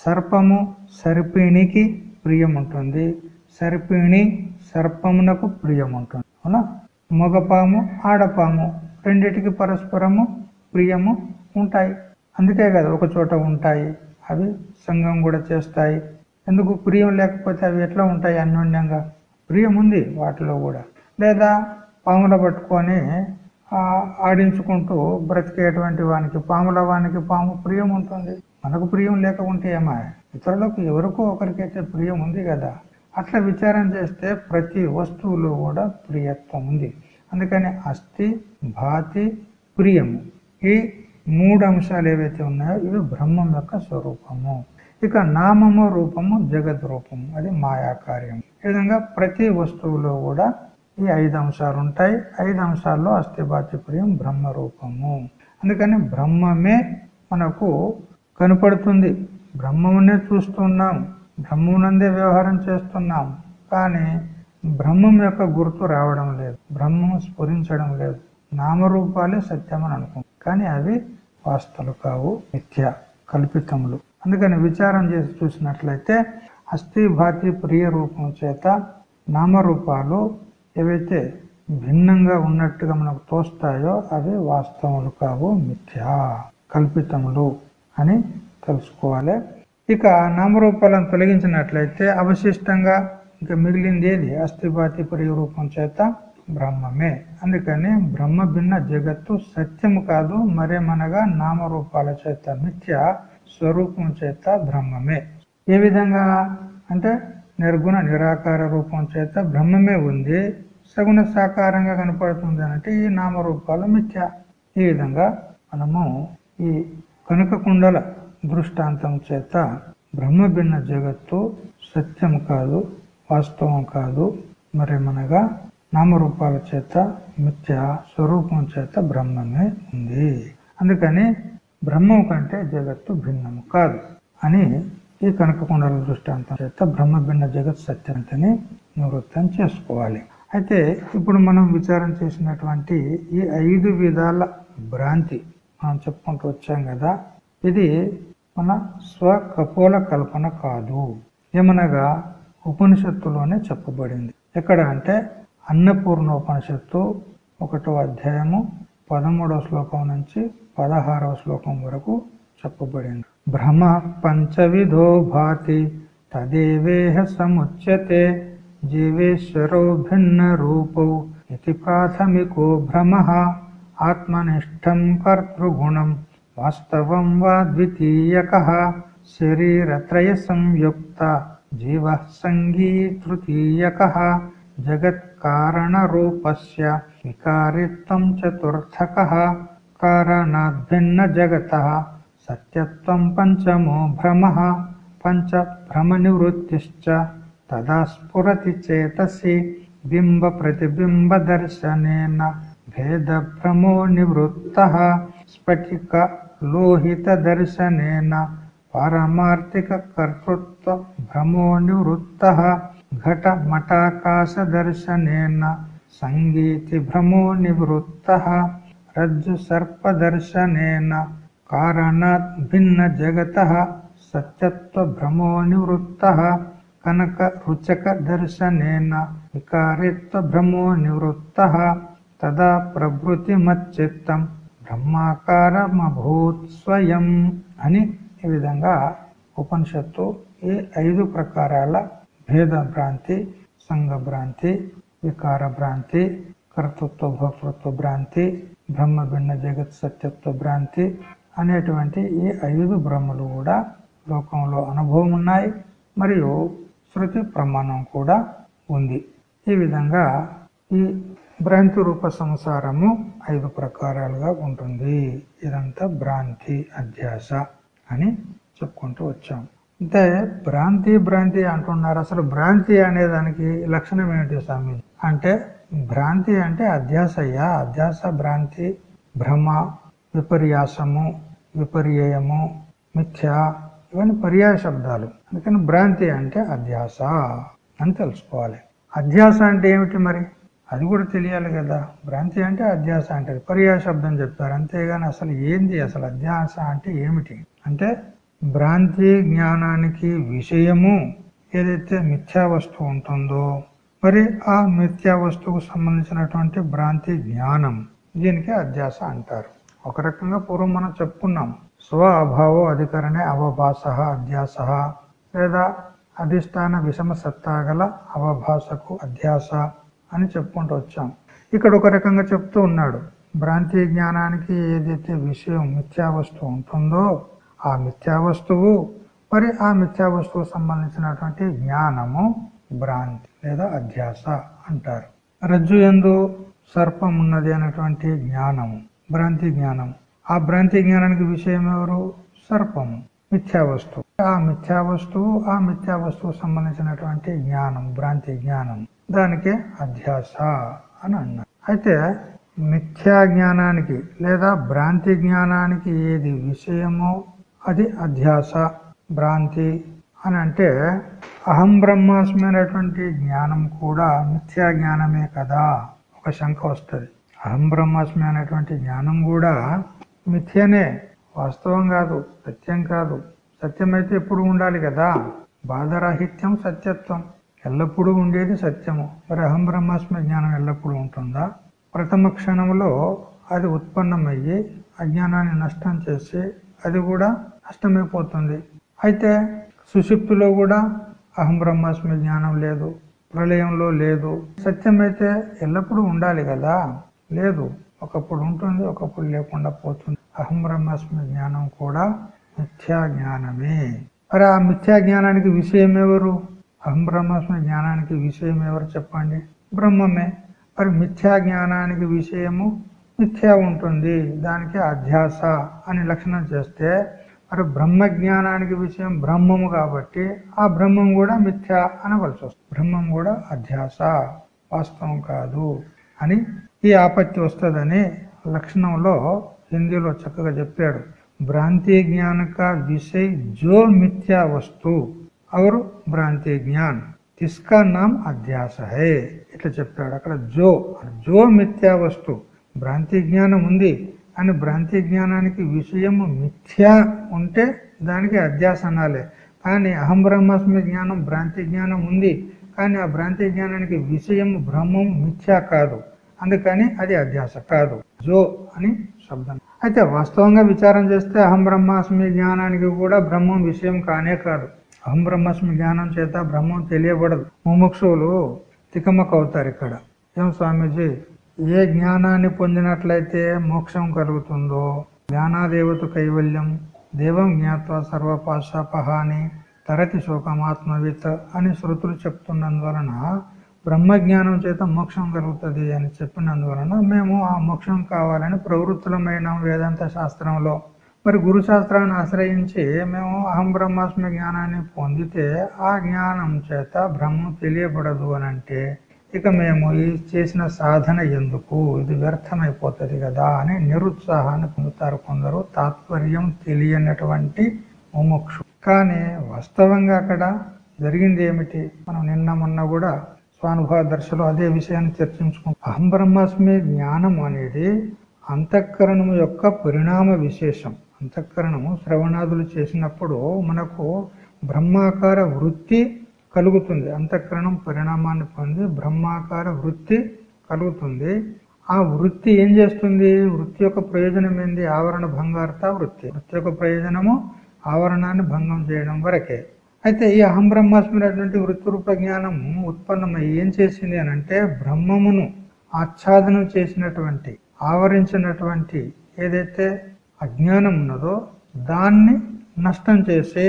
సర్పము సర్పిణికి ప్రియం ఉంటుంది సర్పిణి సర్పమునకు ప్రియం ఉంటుంది అవునా? మగపాము ఆడపాము రెండిటికి పరస్పరము ప్రియము ఉంటాయి. అందుకే కదా ఒక చోట ఉంటాయి. అవి సంఘం కూడా చేస్తాయి. ఎందుకు? ప్రియం లేకపోతే అవి ఎట్లా ఉంటాయి అన్యోన్యంగా? ప్రియం ఉంది వాటిలో కూడా. లేదా పాముల పట్టుకొని ఆడించుకుంటూ బ్రతికేటువంటి వానికి పాముల వానికి పాము ప్రియం ఉంటుంది మనకు ప్రియం లేకుంటే ఏమా? ఇతరులకు ఎవరికో ఒకరికైతే ప్రియం ఉంది కదా. అట్లా విచారం చేస్తే ప్రతి వస్తువులో కూడా ప్రియత్వం ఉంది అందుకని అస్థి భాతి ప్రియము ఈ మూడు అంశాలు ఏవైతే ఉన్నాయో ఇవి బ్రహ్మం యొక్క స్వరూపము. ఇక నామము రూపము జగత్ రూపము. అది మాయా కార్యం ఈ విధంగా ప్రతి వస్తువులో కూడా ఈ ఐదు అంశాలు ఉంటాయి. ఐదు అంశాల్లో అస్థిపాత్రియం బ్రహ్మ రూపము. అందుకని బ్రహ్మమే మనకు కనపడుతుంది. బ్రహ్మమునే చూస్తున్నాం. బ్రహ్మనందే వ్యవహారం చేస్తున్నాం. కానీ బ్రహ్మం యొక్క గుర్తు రావడం లేదు. బ్రహ్మం స్ఫురించడం లేదు. నామరూపాలే సత్యం అని అనుకుంటాం. కానీ అవి వాస్తలు కావు. నిత్య కల్పితములు. అందుకని విచారం చేసి చూసినట్లయితే అస్థి భాతి ప్రియ రూపం చేత నామరూపాలు ఏవైతే భిన్నంగా ఉన్నట్టుగా మనకు తోస్తాయో అవి వాస్తవములు కావు మిథ్యా కల్పితములు అని తెలుసుకోవాలి. ఇక నామరూపాలను తొలగించినట్లయితే అవశిష్టంగా ఇంకా మిగిలింది ఏది? అస్థిపాతి ప్రియ రూపం చేత బ్రహ్మమే. అందుకని బ్రహ్మ భిన్న జగత్తు సత్యము కాదు మరేమనగా నామరూపాల చేత మిథ్య స్వరూపం చేత బ్రహ్మమే. ఏ విధంగా? అంటే నిర్గుణ నిరాకార రూపం చేత బ్రహ్మమే ఉంది. సగుణ సాకారంగా కనపడుతుంది అంటే ఈ నామరూపాలు మిథ్య. ఈ విధంగా మనము ఈ కనుక కుండల దృష్టాంతం చేత బ్రహ్మ భిన్న జగత్తు సత్యం కాదు వాస్తవం కాదు మరేమనగా నామరూపాల చేత మిథ్య స్వరూపం చేత బ్రహ్మమే ఉంది. అందుకని బ్రహ్మం కంటే జగత్తు భిన్నము కాదు అని ఈ కనకకుండల దృష్టాంతం చేత బ్రహ్మ భిన్న జగత్ సత్యంతని నివృత్తం చేసుకోవాలి. అయితే ఇప్పుడు మనం విచారం చేసినటువంటి ఈ ఐదు విధాల భ్రాంతి మనం చెప్పుకుంటూ వచ్చాం కదా ఇది మన స్వకపోల కల్పన కాదు. ఏమనగా ఉపనిషత్తులోనే చెప్పబడింది. ఎక్కడ అంటే అన్నపూర్ణ ఉపనిషత్తు ఒకటో అధ్యాయము పదమూడవ శ్లోకం నుంచి పదహారవ శ్లోకం వరకు చెప్పబడింది. భ్రమ పంచవిధో భాతి తదేవేహ సముచ్యతే జీవేశ్వరో భిన్న రూపౌ ఇది ప్రాథమికో భ్రమ ఆత్మనిష్టం కర్తృగుణం వాస్తవం వా ద్వితీయక శరీరత్రయ సంయుక్త జీవ సంగీ తృతీయక జగత్కారణరూపస్య వికారిత్వం చతుర్థక కారణాద్భిన్న జగత సత్యత్వం పంచమో భ్రమ పంచ భ్రమ నివృత్తిశ్చ తదా స్ఫురతి చేతసి బింబ ప్రతిబింబ దర్శనేన ఘట మఠాకాశ దర్శనేన సంగీతి భ్రమో నివృత్త రజ్జు సర్ప దర్శనేన కారణాత్ భిన్న జగత సత్యత్వ భ్రమో నివృత్త కనక రుచక దర్శనేన వికారిత్వ భ్రమో నివృత్త తదా ప్రభృతి మచ్చిత్తం బ్రహ్మాకారమభూత్ స్వయం అని ఈ విధంగా ఉపనిషత్తు ఈ ఐదు ప్రకారాల భేద భ్రాంతి సంఘ భ్రాంతి వికార భ్రాంతి కర్తృత్వ భోక్తృత్వ భ్రాంతి బ్రహ్మ భిన్న జగత్ సత్యత్వ భ్రాంతి అనేటువంటి ఈ ఐదు బ్రహ్మలు కూడా లోకంలో అనుభవం ఉన్నాయి మరియు శృతి ప్రమాణం కూడా ఉంది. ఈ విధంగా ఈ భ్రాంతి రూప సంసారము ఐదు ప్రకారాలుగా ఉంటుంది. ఇదంతా భ్రాంతి అధ్యాస అని చెప్పుకుంటూ వచ్చాం అంటే భ్రాంతి భ్రాంతి అంటున్నారు. అసలు భ్రాంతి అనే దానికి లక్షణం ఏమిటి స్వామి? అంటే భ్రాంతి అంటే అధ్యాసయ్య. అధ్యాస భ్రాంతి భ్రమ విపర్యాసము విపర్యయము మిథ్య ఇవన్నీ పర్యాయ శబ్దాలు. అందుకని భ్రాంతి అంటే అధ్యాస అని తెలుసుకోవాలి. అధ్యాస అంటే ఏమిటి మరి? అది కూడా తెలియాలి కదా. భ్రాంతి అంటే అధ్యాస అంటే పర్యాయ శబ్దం చెప్పారు. అంతేగాని అసలు ఏంది? అసలు అధ్యాస అంటే ఏమిటి? అంటే భ్రాంతి జ్ఞానానికి విషయము ఏదైతే మిథ్యా వస్తువు ఉంటుందో మరి ఆ మిథ్యా వస్తువుకు సంబంధించినటువంటి భ్రాంతి జ్ఞానం దీనికి అధ్యాస అంటారు. ఒక రకంగా పూర్వం మనం చెప్పుకున్నాం స్వ అభావో అధికరణే అవభాస అధ్యాస లేదా అధిష్టాన విషమ సత్తాగల అవభాసకు అధ్యాస అని చెప్పుకుంటూ వచ్చాం. ఇక్కడ ఒక రకంగా చెప్తూ ఉన్నాడు భ్రాంతి జ్ఞానానికి ఏదైతే విషయం మిథ్యా వస్తువు ఉంటుందో ఆ మిథ్యా వస్తువు మరి ఆ మిథ్యా వస్తువు సంబంధించినటువంటి జ్ఞానము భ్రాంతి లేదా అధ్యాస అంటారు. రజ్జు ఎందు సర్పం ఉన్నది అనేటువంటి జ్ఞానము భ్రాంతి జ్ఞానం ఆ భ్రాంతి జ్ఞానానికి విషయం ఎవరు? సర్పము మిథ్యా వస్తువు. ఆ మిథ్యా వస్తువు ఆ మిథ్యా వస్తువు సంబంధించినటువంటి జ్ఞానం భ్రాంతి జ్ఞానం దానికే అధ్యాస అని అన్నారు. అయితే మిథ్యా జ్ఞానానికి లేదా భ్రాంతి జ్ఞానానికి ఏది విషయమో? అది అధ్యాస భ్రాంతి అని అంటే అహం బ్రహ్మాస్మి అనేటువంటి జ్ఞానం కూడా మిథ్యా జ్ఞానమే కదా ఒక శంక వస్తుంది. అహం బ్రహ్మాస్మి అనేటువంటి జ్ఞానం కూడా మిథ్యనే వాస్తవం కాదు సత్యం కాదు. సత్యం అయితే ఎప్పుడు ఉండాలి కదా? బాధరాహిత్యం సత్యత్వం. ఎల్లప్పుడూ ఉండేది సత్యము. మరి అహం బ్రహ్మాస్మి జ్ఞానం ఎల్లప్పుడూ ఉంటుందా? ప్రథమ క్షణంలో అది ఉత్పన్నమయ్యి అజ్ఞానాన్ని నష్టం చేసి అది కూడా నష్టమైపోతుంది. అయితే సుషిప్తిలో కూడా అహం బ్రహ్మాస్మి జ్ఞానం లేదు ప్రళయంలో లేదు. సత్యం అయితే ఎల్లప్పుడూ ఉండాలి కదా? లేదు. ఒకప్పుడు ఉంటుంది ఒకప్పుడు లేకుండా పోతుంది. అహం బ్రహ్మాస్మి జ్ఞానం కూడా మిథ్యా జ్ఞానమే. మరి ఆ మిథ్యా జ్ఞానానికి విషయం ఎవరు? అహం బ్రహ్మాస్మి జ్ఞానానికి విషయం ఎవరు చెప్పండి? బ్రహ్మమే. మరి మిథ్యా జ్ఞానానికి విషయము మిథ్యా ఉంటుంది. దానికి అధ్యాస అని లక్షణం చేస్తే అటు బ్రహ్మ జ్ఞానానికి విషయం బ్రహ్మము కాబట్టి ఆ బ్రహ్మం కూడా మిథ్య అనవలసి వస్తుంది. బ్రహ్మం కూడా అధ్యాస వాస్తవం కాదు అని ఈ ఆపత్తి వస్తుందని లక్షణంలో హిందీలో చక్కగా చెప్పాడు. భ్రాంతి జ్ఞానక విషయ జో మిథ్యా వస్తు. అవరు భ్రాంతి జ్ఞాన్. తిస్కా నామ్ అధ్యాస హే. ఇట్లా చెప్పాడు. అక్కడ జో జో మిథ్యా వస్తు. భ్రాంతి జ్ఞానం ఉంది. అని భ్రాంతి జ్ఞానానికి విషయము మిథ్యా ఉంటే దానికి అధ్యాస అనాలే కానీ అహం బ్రహ్మాస్మి జ్ఞానం భ్రాంతి జ్ఞానం ఉంది. కానీ ఆ భ్రాంతి జ్ఞానానికి విషయం బ్రహ్మం మిథ్యా కాదు. అందుకని అది అధ్యాస కాదు. జో అని శబ్దం. అయితే వాస్తవంగా విచారం చేస్తే అహం బ్రహ్మాస్మి జ్ఞానానికి కూడా బ్రహ్మం విషయం కానే కాదు. అహం బ్రహ్మాస్మి జ్ఞానం చేత బ్రహ్మం తెలియబడదు. ముముక్షువులు తికమక అవుతారు ఇక్కడ. ఏం స్వామీజీ? ఏ జ్ఞానాన్ని పొందినట్లయితే మోక్షం కలుగుతుందో? జ్ఞానాదేవత కైవల్యం దేవం జ్ఞాత్వ సర్వపాశాపహాని తరతి శోకమాత్మవిత్ అని శృతులు చెప్తున్నందువలన బ్రహ్మజ్ఞానం చేత మోక్షం కలుగుతుంది అని చెప్పినందువలన మేము ఆ మోక్షం కావాలని ప్రవృత్తులమైన వేదాంత శాస్త్రంలో. మరి గురు శాస్త్రాన్ని ఆశ్రయించి మేము అహం బ్రహ్మాస్మి జ్ఞానాన్ని పొందితే ఆ జ్ఞానం చేత బ్రహ్మం తెలియబడదు అని అంటే ఇక మేము ఈ చేసిన సాధన ఎందుకు? ఇది వ్యర్థమైపోతుంది కదా అని నిరుత్సాహాన్ని పొందుతారు కొందరు. తాత్పర్యం తెలియనటువంటి ముముక్షు. కానీ వాస్తవంగా అక్కడ జరిగింది ఏమిటి? మనం నిన్న మొన్న కూడా స్వానుభవ దర్శలో అదే విషయాన్ని చర్చించుకుంటాం అహం బ్రహ్మాస్మి జ్ఞానం అనేది అంతఃకరణము యొక్క పరిణామ విశేషం. అంతఃకరణము శ్రవణాదులు చేసినప్పుడు మనకు బ్రహ్మాకార వృత్తి కలుగుతుంది. అంతఃకరణం పరిణామాన్ని పొంది బ్రహ్మాకార వృత్తి కలుగుతుంది. ఆ వృత్తి ఏం చేస్తుంది? వృత్తి యొక్క ప్రయోజనం ఏంది? ఆవరణ భంగార్త వృత్తి. వృత్తి యొక్క ప్రయోజనము ఆవరణాన్ని భంగం చేయడం వరకే. అయితే ఈ అహం బ్రహ్మాస్మైనటువంటి వృత్తి రూప జ్ఞానం ఉత్పన్నమై ఏం చేసింది అని అంటే బ్రహ్మమును ఆచ్ఛాదనం చేసినటువంటి ఆవరించినటువంటి ఏదైతే అజ్ఞానం ఉన్నదో దాన్ని నష్టం చేసి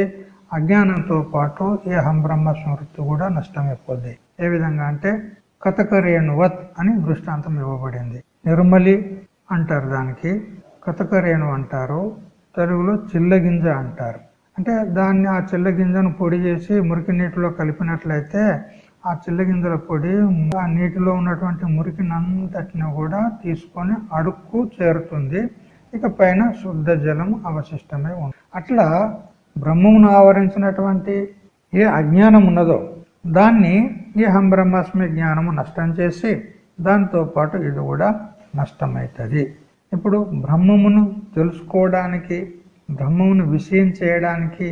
అజ్ఞానంతో పాటు ఏ హంబ్రహ్మ స్మృతి కూడా నష్టమైపోద్ది ఏ విధంగా అంటే కథకరేణువత్ అని దృష్టాంతం ఇవ్వబడింది. నిర్మలి అంటారు దానికి. కథకరేణు అంటారు తెలుగులో చిల్లగింజ అంటారు. అంటే దాన్ని ఆ చిల్లగింజను పొడి చేసి మురికి నీటిలో కలిపినట్లయితే ఆ చిల్లగింజల పొడి ఆ నీటిలో ఉన్నటువంటి మురికినంతటిని కూడా తీసుకొని అడుక్కు చేరుతుంది. ఇక పైన శుద్ధ జలం అవశిష్టమై ఉంది. అట్లా బ్రహ్మమును ఆవరించినటువంటి ఏ అజ్ఞానం ఉన్నదో దాన్ని ఈ హం బ్రహ్మాస్మి జ్ఞానము నష్టం చేసి దాంతో పాటు ఇది కూడా నష్టమవుతుంది ఇప్పుడు బ్రహ్మమును తెలుసుకోవడానికి బ్రహ్మమును విషయం చేయడానికి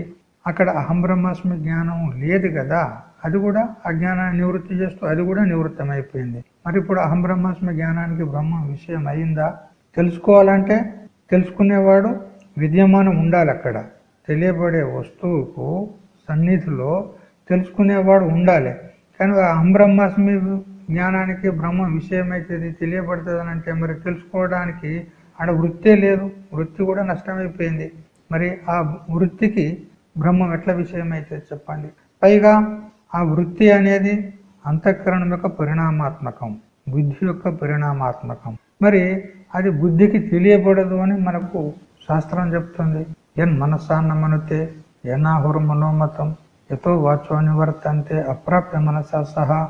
అక్కడ అహం బ్రహ్మాస్మి జ్ఞానం లేదు కదా అది కూడా అజ్ఞానాన్ని నివృత్తి చేస్తూ అది కూడా నివృత్తమైపోయింది. మరి ఇప్పుడు అహం బ్రహ్మాస్మి జ్ఞానానికి బ్రహ్మం విషయం అయిందా? తెలుసుకోవాలంటే తెలుసుకునేవాడు విద్యమానం ఉండాలి అక్కడ. తెలియబడే వస్తువుకు సన్నిధిలో తెలుసుకునేవాడు ఉండాలి. కానీ అహం బ్రహ్మాస్మి జ్ఞానానికి బ్రహ్మ విషయమైతుంది తెలియబడుతుంది అంటే మరి తెలుసుకోవడానికి ఆడ వృత్తే లేదు. వృత్తి కూడా నష్టమైపోయింది. మరి ఆ వృత్తికి బ్రహ్మం ఎట్లా విషయం చెప్పండి? పైగా ఆ వృత్తి అనేది అంతఃకరణం యొక్క పరిణామాత్మకం బుద్ధి యొక్క పరిణామాత్మకం. మరి అది బుద్ధికి తెలియబడదు అని మనకు శాస్త్రం చెప్తుంది. ఎన్ మనసాన్న మనుతే మనోమతం ఎతో వాచో నివర్తంతే అప్రాప్య మనసా సహా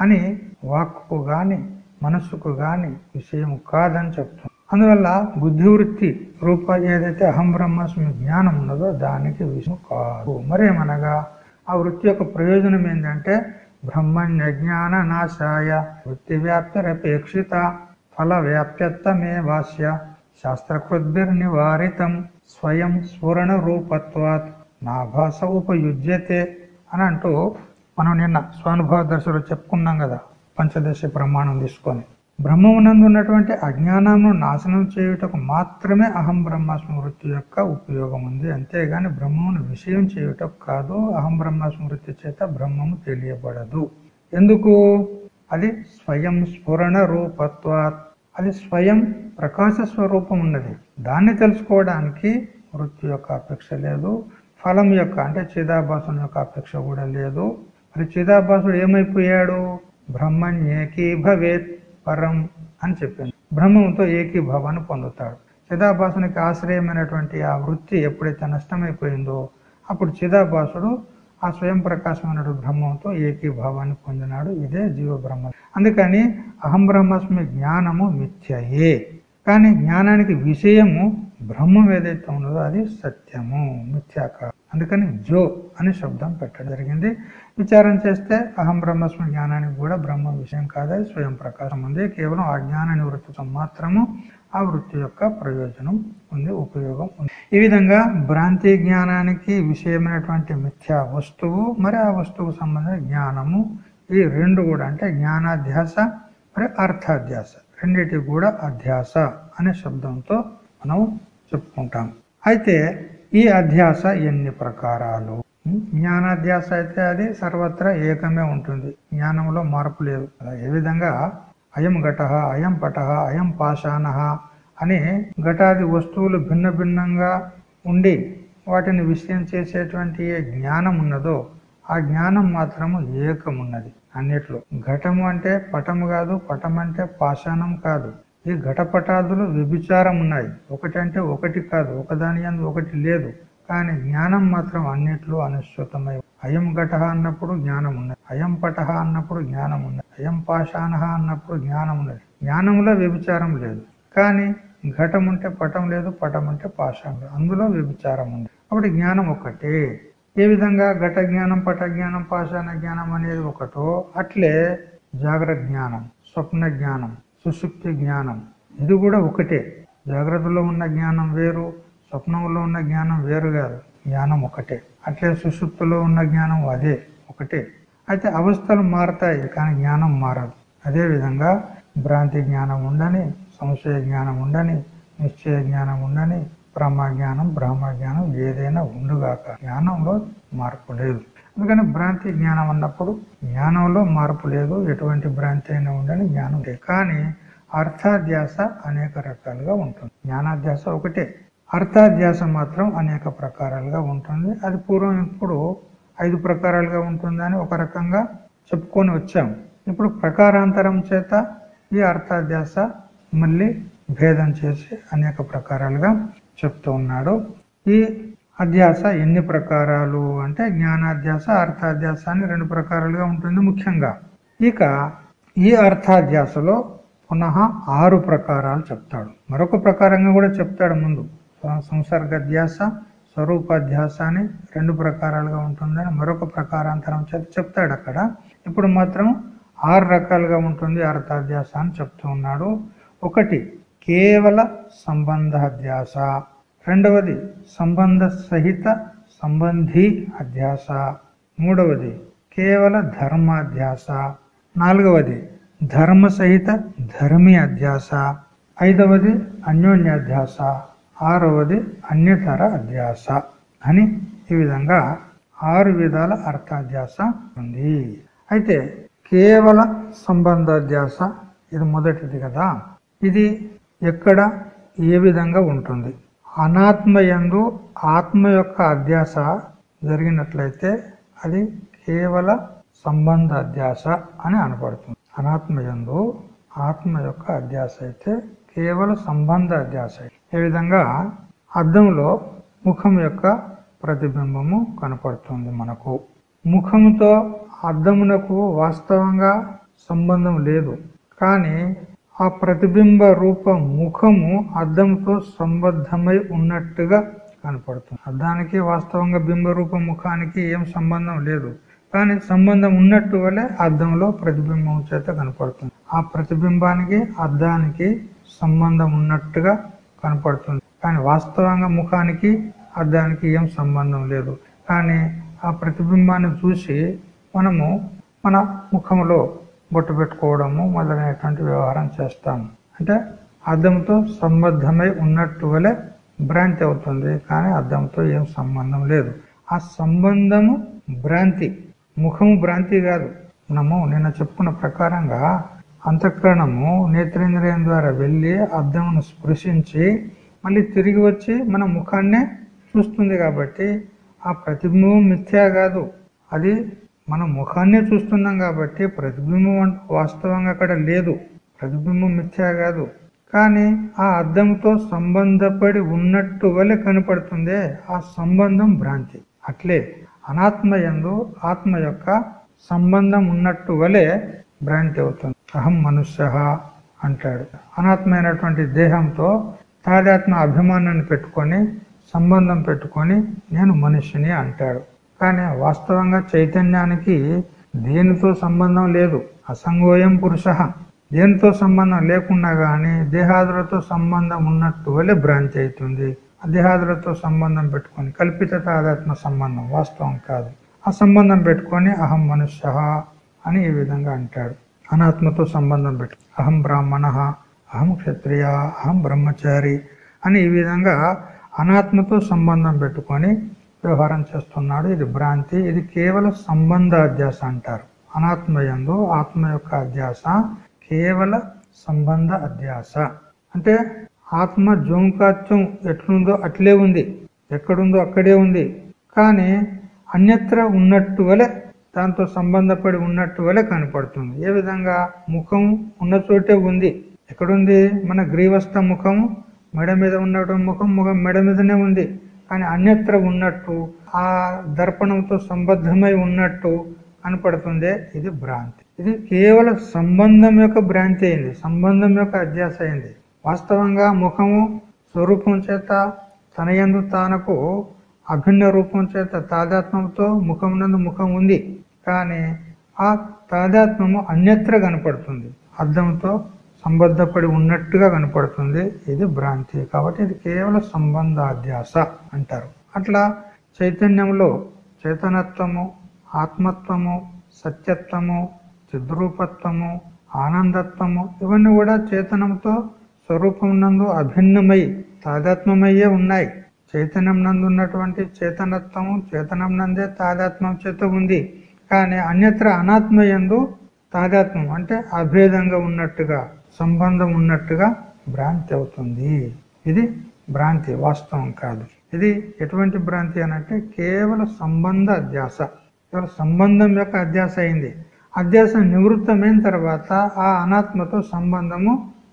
అని వాక్కు గాని మనస్సుకు గాని విషయం కాదని చెప్తుంది. అందువల్ల బుద్ధివృత్తి రూప ఏదైతే అహం బ్రహ్మస్మి జ్ఞానం ఉన్నదో దానికి విషయం కాదు. మరేమనగా ఆ వృత్తి యొక్క ప్రయోజనం ఏంటంటే బ్రహ్మణ్య జ్ఞాన నాశాయ వృత్తి వ్యాప్తిరపేక్షిత ఫల వ్యాప్యత్తమే భాష్య శాస్త్రకృద్భిర్నివారితం. స్వయం స్ఫురణ రూపత్వాత్ నా భాష ఉపయుజ్యతే అని అంటూ మనం నిన్న స్వానుభవ దర్శలో చెప్పుకున్నాం కదా పంచదశ ప్రమాణం తీసుకొని. బ్రహ్మమునందు ఉన్నటువంటి అజ్ఞానమును నాశనం చేయుటకు మాత్రమే అహం బ్రహ్మాస్మి వృత్తి యొక్క ఉపయోగం ఉంది. అంతేగాని బ్రహ్మమును విషయం చేయుటకు కాదు అహం బ్రహ్మాస్మి వృత్తి చేత బ్రహ్మము తెలియబడదు. ఎందుకు? అది స్వయం స్ఫురణ రూపత్వాత్. అది స్వయం ప్రకాశ స్వరూపం ఉన్నది. దాన్ని తెలుసుకోవడానికి వృత్తి యొక్క అపేక్ష లేదు. ఫలం యొక్క అంటే చిదాభాసం యొక్క అపేక్ష కూడా లేదు. మరి చిదాభాసుడు ఏమైపోయాడు? బ్రహ్మణ్యేకీభవేత్ పరం అని చెప్పింది బ్రహ్మంతో ఏకీభావాన్ని పొందుతాడు. చిదాభాసునికి ఆశ్రయమైనటువంటి ఆ వృత్తి ఎప్పుడైతే నష్టమైపోయిందో అప్పుడు చిదాభాసుడు ఆ స్వయం ప్రకాశమైన బ్రహ్మంతో ఏకీభావాన్ని పొందినాడు. ఇదే జీవ బ్రహ్మ అందుకని అహం బ్రహ్మస్మి జ్ఞానము మిథ్యయే. కానీ జ్ఞానానికి విషయము బ్రహ్మం ఏదైతే ఉన్నదో అది సత్యము మిథ్యాక అందుకని జో అని శబ్దం పెట్టడం జరిగింది. విచారం చేస్తే అహం బ్రహ్మస్మి జ్ఞానానికి కూడా బ్రహ్మ విషయం కాదు స్వయం ప్రకాశం ఉంది. కేవలం ఆ జ్ఞాన నివృత్తితో మాత్రము ఆ వృత్తి యొక్క ప్రయోజనం ఉంది ఉపయోగం ఉంది. ఈ విధంగా భ్రాంతి జ్ఞానానికి విషయమైనటువంటి మిథ్యా వస్తువు మరి ఆ వస్తువుకు సంబంధించిన జ్ఞానము ఈ రెండు కూడా అంటే జ్ఞానాధ్యాస మరి అర్థాధ్యాస. రెండిటి కూడా అధ్యాస అనే శబ్దంతో మనం చెప్పుకుంటాం. అయితే ఈ అధ్యాస ఎన్ని ప్రకారాలు? జ్ఞానాధ్యాస అయితే అది సర్వత్రా ఏకమే ఉంటుంది. జ్ఞానంలో మార్పు లేదు. ఏ విధంగా అయం ఘట అయం పట అయం పాషాణ అని ఘటాది వస్తువులు భిన్న భిన్నంగా ఉండి వాటిని విషయం చేసేటువంటి ఏ జ్ఞానం ఉన్నదో ఆ జ్ఞానం మాత్రము ఏకమున్నది అన్నిట్లో. ఘటము అంటే పటము కాదు పటం అంటే పాషాణం కాదు. ఈ ఘటపటాదులు వ్యభిచారం ఉన్నాయి ఒకటి అంటే ఒకటి కాదు ఒకదాని అందు ఒకటి లేదు. కానీ జ్ఞానం మాత్రం అన్నిట్లో అనుశ్రుతమై అయం ఘట అన్నప్పుడు జ్ఞానం ఉన్నది. అయం పట అన్నప్పుడు జ్ఞానం ఉన్నది. అయం పాషాణ అన్నప్పుడు జ్ఞానం ఉన్నది. జ్ఞానంలో వ్యభిచారం లేదు. కానీ ఘటం ఉంటే పటం లేదు పటం ఉంటే పాషాణం లేదు. అందులో వ్యభిచారం ఉంది. కాబట్టి జ్ఞానం ఒకటే ఏ విధంగా ఘట జ్ఞానం పట జ్ఞానం పాషాణ జ్ఞానం అనేది ఒకటో అట్లే జాగ్రత్త జ్ఞానం స్వప్న జ్ఞానం సుశుక్తి జ్ఞానం. ఇది కూడా ఒకటే. జాగ్రత్తలో ఉన్న జ్ఞానం వేరు స్వప్నంలో ఉన్న జ్ఞానం వేరు కాదు. జ్ఞానం ఒకటే. అట్లే సుశుప్తిలో ఉన్న జ్ఞానం అదే ఒకటే. అయితే అవస్థలు మారతాయి కానీ జ్ఞానం మారదు. అదేవిధంగా భ్రాంతి జ్ఞానం ఉండని సంశయ జ్ఞానం ఉండని నిశ్చయ జ్ఞానం ఉండని బ్రహ్మ జ్ఞానం బ్రహ్మ జ్ఞానం ఏదైనా ఉండుగాక జ్ఞానంలో మార్పు లేదు. అందుకని భ్రాంతి జ్ఞానం అన్నప్పుడు జ్ఞానంలో మార్పు లేదు ఎటువంటి భ్రాంతి అయినా ఉండని జ్ఞానం లేదు. కానీ అర్థాధ్యాస అనేక రకాలుగా ఉంటుంది. జ్ఞానాధ్యాస ఒకటే. అర్థాధ్యాస మాత్రం అనేక ప్రకారాలుగా ఉంటుంది. అది పూర్వం ఇప్పుడు ఐదు ప్రకారాలుగా ఉంటుందని ఒక రకంగా చెప్పుకొని వచ్చాం. ఇప్పుడు ప్రకారాంతరం చేత ఈ అర్థాధ్యాస మళ్ళీ భేదం చేసి అనేక ప్రకారాలుగా చెప్తూ ఉన్నాడు. ఈ అధ్యాస ఎన్ని ప్రకారాలు అంటే జ్ఞానాధ్యాస అర్థాధ్యాస అని రెండు ప్రకారాలుగా ఉంటుంది ముఖ్యంగా. ఇక ఈ అర్థాధ్యాసలో పునః ఆరు ప్రకారాలు చెప్తాడు. మరొక ప్రకారంగా కూడా చెప్తాడు ముందు. సంసర్గధ్యాస స్వరూపధ్యాస అని రెండు ప్రకారాలుగా ఉంటుందని మరొక ప్రకారాంతరం చేత చెప్తాడు అక్కడ ఇప్పుడు మాత్రం ఆరు రకాలుగా ఉంటుంది అర్థాధ్యాస అని చెప్తూ ఉన్నాడు. ఒకటి కేవల సంబంధాధ్యాస రెండవది సంబంధ సహిత సంబంధి అధ్యాస. మూడవది కేవల ధర్మాధ్యాస నాలుగవది ధర్మ సహిత ధర్మి అధ్యాస. ఐదవది అన్యోన్యాధ్యాస ఆరవది అన్యతర అధ్యాస అని ఈ విధంగా ఆరు విధాల అర్థాధ్యాస ఉంది. అయితే కేవల సంబంధాధ్యాస ఇది మొదటిది కదా. ఇది ఎక్కడ? ఏ విధంగా ఉంటుంది? అనాత్మయందు ఆత్మ యొక్క అధ్యాస జరిగినట్లయితే అది కేవల సంబంధ అధ్యాస అని అనపడుతుంది అనాత్మయందు ఆత్మ యొక్క అధ్యాస అయితే కేవల సంబంధ అధ్యాస ఈ విధంగా అద్దంలో ముఖం యొక్క ప్రతిబింబము కనపడుతుంది మనకు. ముఖంతో అద్దమునకు వాస్తవంగా సంబంధం లేదు. కానీ ఆ ప్రతిబింబ రూప ముఖము అద్దంతో సంబద్ధమై ఉన్నట్టుగా కనపడుతుంది. అద్దానికి వాస్తవంగా బింబ రూప ముఖానికి ఏం సంబంధం లేదు. కానీ సంబంధం ఉన్నట్టు వల్లే అద్దంలో ప్రతిబింబం చేత కనపడుతుంది. ఆ ప్రతిబింబానికి అద్దానికి సంబంధం ఉన్నట్టుగా కనపడుతుంది. కానీ వాస్తవంగా ముఖానికి అద్దానికి ఏం సంబంధం లేదు. కానీ ఆ ప్రతిబింబాన్ని చూసి మనము మన ముఖంలో బొట్టు పెట్టుకోవడము మొదలైనటువంటి వ్యవహారం చేస్తాము. అంటే అద్దంతో సంబద్ధమై ఉన్నట్టు వలె భ్రాంతి అవుతుంది. కానీ అద్దంతో ఏం సంబంధం లేదు. ఆ సంబంధము భ్రాంతి. ముఖము భ్రాంతి కాదు. మనము నిన్న చెప్పుకున్న ప్రకారంగా అంతఃకరణము నేత్రేంద్రియం ద్వారా వెళ్ళి అద్దమును స్పృశించి మళ్ళీ తిరిగి వచ్చి మన ముఖాన్నే చూస్తుంది కాబట్టి ఆ ప్రతిబింబం మిథ్యా కాదు. అది మన ముఖాన్నే చూస్తున్నాం కాబట్టి ప్రతిబింబం వాస్తవంగా అక్కడ లేదు. ప్రతిబింబం మిథ్యా కాదు. కానీ ఆ అద్దంతో సంబంధపడి ఉన్నట్టు వలె కనపడుతుందే ఆ సంబంధం భ్రాంతి. అట్లే అనాత్మ ఎందు ఆత్మ యొక్క సంబంధం ఉన్నట్టు వలె భ్రాంతి అవుతుంది. అహం మనుష్య అంటాడు. అనాత్మైనటువంటి దేహంతో తాదాత్మ అభిమానాన్ని పెట్టుకొని సంబంధం పెట్టుకొని నేను మనిషిని అంటాడు. కానీ వాస్తవంగా చైతన్యానికి దేనితో సంబంధం లేదు? అసంగోయం పురుష. దేనితో సంబంధం లేకుండా గాని దేహాదులతో సంబంధం ఉన్నట్టు వలె భ్రాంతి అవుతుంది ఆ దేహాదులతో సంబంధం పెట్టుకొని కల్పిత తాదాత్మ సంబంధం వాస్తవం కాదు. ఆ సంబంధం పెట్టుకొని అహం మనుష్య అని ఈ విధంగా అంటాడు. అనాత్మతో సంబంధం పెట్టు. అహం బ్రాహ్మణ అహం క్షత్రియ అహం బ్రహ్మచారి అని ఈ విధంగా అనాత్మతో సంబంధం పెట్టుకొని వ్యవహారం చేస్తున్నాడు. ఇది భ్రాంతి. ఇది కేవలం సంబంధ అధ్యాస అంటారు. అనాత్మయందు ఆత్మ యొక్క అధ్యాస కేవల సంబంధ అధ్యాస. అంటే ఆత్మ జోంకాత్యం ఎట్లుందో అట్లే ఉంది. ఎక్కడుందో అక్కడే ఉంది. కానీ అన్యత్ర ఉన్నట్టు వలె దాంతో సంబంధపడి ఉన్నట్టు వలె కనపడుతుంది. ఏ విధంగా? ముఖం ఉన్న చోటే ఉంది. ఎక్కడుంది? మన గ్రీవస్థ ముఖము. మెడ మీద ఉన్నటువంటి ముఖం ముఖం మెడ మీదనే ఉంది. కానీ అన్యత్ర ఉన్నట్టు ఆ దర్పణంతో సంబద్ధమై ఉన్నట్టు కనపడుతుంది. ఇది భ్రాంతి. ఇది కేవలం సంబంధం యొక్క భ్రాంతి అయింది. సంబంధం యొక్క అధ్యాస అయింది. వాస్తవంగా ముఖము స్వరూపం చేత తన యందు తానకు అభిన్న రూపం చేత తాదాత్మ్యంతో ముఖం నందు ముఖం ఉంది. కానీ ఆ తాదాత్మము అన్యత్ర కనపడుతుంది. అర్థంతో సంబద్ధపడి ఉన్నట్టుగా కనపడుతుంది. ఇది భ్రాంతి. కాబట్టి ఇది కేవలం సంబంధాధ్యాస అంటారు. అట్లా చైతన్యంలో చైతన్యత్వము ఆత్మత్వము సత్యత్వము చిద్రూపత్వము ఆనందత్వము ఇవన్నీ కూడా చేతనంతో స్వరూపం నందు అభిన్నమై తాదాత్మ్యమయ్యే ఉన్నాయి. చైతన్యం నందు ఉన్నటువంటి చేతనత్వము చేతనం నందే తాదాత్మం చేత ఉంది. కానీ అన్యత్ర అనాత్మ ఎందు తాదాత్మం అంటే అభేదంగా ఉన్నట్టుగా సంబంధం ఉన్నట్టుగా భ్రాంతి అవుతుంది. ఇది భ్రాంతి వాస్తవం కాదు. ఇది ఎటువంటి భ్రాంతి అనంటే కేవలం సంబంధ అధ్యాస. కేవలం సంబంధం యొక్క అధ్యాస అయింది. అధ్యాస నివృత్తమైన తర్వాత ఆ అనాత్మతో సంబంధము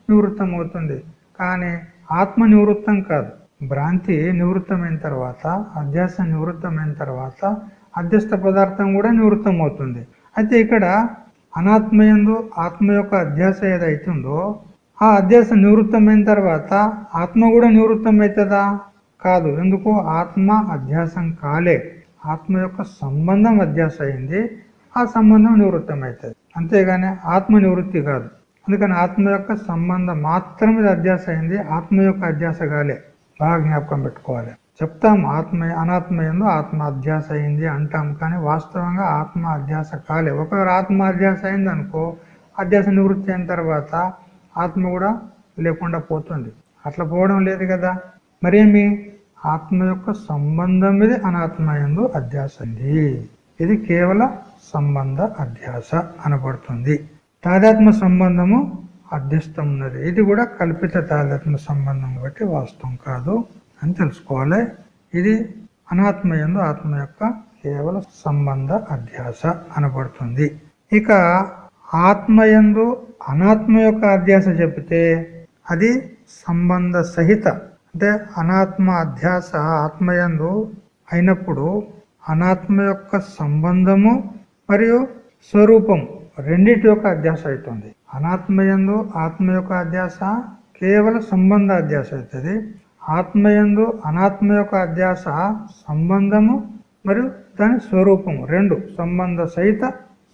నివృత్తం అవుతుంది కానీ ఆత్మ నివృత్తం కాదు. భ్రాంతి నివృత్తమైన తర్వాత అధ్యాస నివృత్తమైన తర్వాత అధ్యస్థ పదార్థం కూడా నివృత్తం అవుతుంది అయితే ఇక్కడ అనాత్మయందు ఆత్మ యొక్క అధ్యాస ఏదైతుందో ఆ అధ్యాస నివృత్తమైన తర్వాత ఆత్మ కూడా నివృత్తం అవుతుందా కాదు. ఎందుకు? ఆత్మ అధ్యాసం కాలే. ఆత్మ యొక్క సంబంధం అధ్యాస అయింది. ఆ సంబంధం నివృత్తం అవుతుంది అంతేగాని ఆత్మ నివృత్తి కాదు. అందుకని ఆత్మ యొక్క సంబంధం మాత్రమే అధ్యాస అయింది. ఆత్మ యొక్క అధ్యాస కాలే. బాగా జ్ఞాపకం పెట్టుకోవాలి. చెప్తాం ఆత్మ అనాత్మ ఏందో ఆత్మ అధ్యాస అయింది అంటాం. కానీ వాస్తవంగా ఆత్మ అధ్యాస కాలే ఒకవేళ ఆత్మ అధ్యాస అయింది అనుకో అధ్యాస నివృత్తి అయిన తర్వాత ఆత్మ కూడా లేకుండా పోతుంది. అట్లా పోవడం లేదు కదా. మరేమి? ఆత్మ యొక్క సంబంధం ఇది అనాత్మ ఎందు అధ్యాస ఉంది. ఇది కేవల సంబంధ అధ్యాస అనబడుతుంది. తాదాత్మ సంబంధము అధ్యస్థం ఉన్నది ఇది కూడా కల్పిత తాదాత్మ సంబంధం బట్టి వాస్తవం కాదు అని తెలుసుకోవాలి. ఇది అనాత్మ ఎందు ఆత్మ యొక్క కేవల సంబంధ అధ్యాస అనబడుతుంది. ఇక ఆత్మయందు అనాత్మ యొక్క అధ్యాస చెబితే అది సంబంధ సహిత అంటే అనాత్మ అధ్యాస ఆత్మయందు అయినప్పుడు అనాత్మ యొక్క సంబంధము మరియు స్వరూపం రెండిటి యొక్క అధ్యాస అవుతుంది. అనాత్మయందు ఆత్మ యొక్క అధ్యాస కేవలం సంబంధ అధ్యాస అవుతుంది. ఆత్మయందు అనాత్మ యొక్క అధ్యాస సంబంధము మరియు దాని స్వరూపము రెండు సంబంధ సహిత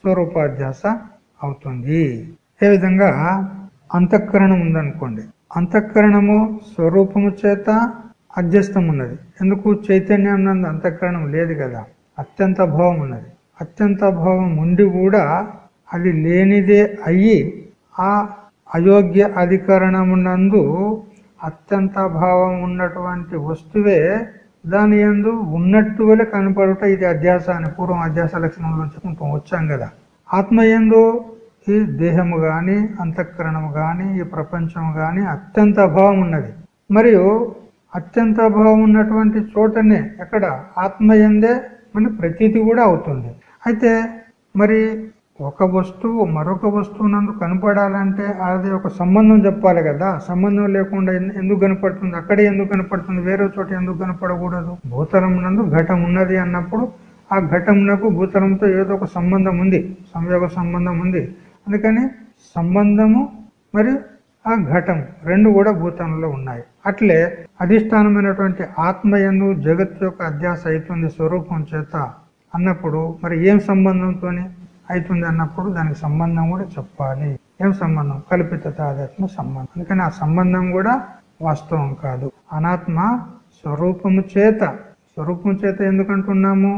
స్వరూపాధ్యాస అవుతుంది. ఏ విధంగా? అంతఃకరణం ఉందనుకోండి. అంతఃకరణము స్వరూపము చేత అధ్యస్థం ఉన్నది ఎందుకు? చైతన్యం నందు అంతఃకరణం లేదు కదా. అత్యంత భావం ఉన్నది అత్యంత భావం ఉండి కూడా అది లేనిదే అయ్యి ఆ అయోగ్య అధికరణమునందు అత్యంత భావం ఉన్నటువంటి వస్తువే దాని ఎందు ఉన్నట్టు వల్ల కనపడుట ఇది అధ్యాస అని పూర్వం అధ్యాస లక్షణంలో చెప్పుకుంటాం వచ్చాం కదా. ఆత్మ ఎందు ఈ దేహము గాని అంతఃకరణము గాని ఈ ప్రపంచం గాని అత్యంత భావం ఉన్నది. మరియు అత్యంత భావం ఉన్నటువంటి చోటనే ఎక్కడ? ఆత్మ ఎందే మన ప్రతీతి కూడా అవుతుంది. అయితే మరి ఒక వస్తువు మరొక వస్తువు నందు కనపడాలంటే అది ఒక సంబంధం చెప్పాలి కదా. సంబంధం లేకుండా ఎందుకు కనపడుతుంది? అక్కడే ఎందుకు కనపడుతుంది? వేరే చోట ఎందుకు కనపడకూడదు? భూతలం నందు ఘటం ఉన్నది అన్నప్పుడు ఆ ఘటమునకు భూతలంతో ఏదో ఒక సంబంధం ఉంది. సంయోగ సంబంధం ఉంది. అందుకని సంబంధము మరియు ఆ ఘటం రెండు కూడా భూతంలో ఉన్నాయి. అట్లే అధిష్టానమైనటువంటి ఆత్మయందు జగత్ యొక్క అధ్యాస అవుతుంది స్వరూపం చేత అన్నప్పుడు మరి ఏం సంబంధంతోనే? అవుతుంది అన్నప్పుడు దానికి సంబంధం కూడా చెప్పాలి. ఏం సంబంధం? కల్పిత తాదాత్మ సంబంధం. అందుకని ఆ సంబంధం కూడా వాస్తవం కాదు. అనాత్మ స్వరూపము చేత. స్వరూపం చేత ఎందుకంటున్నాము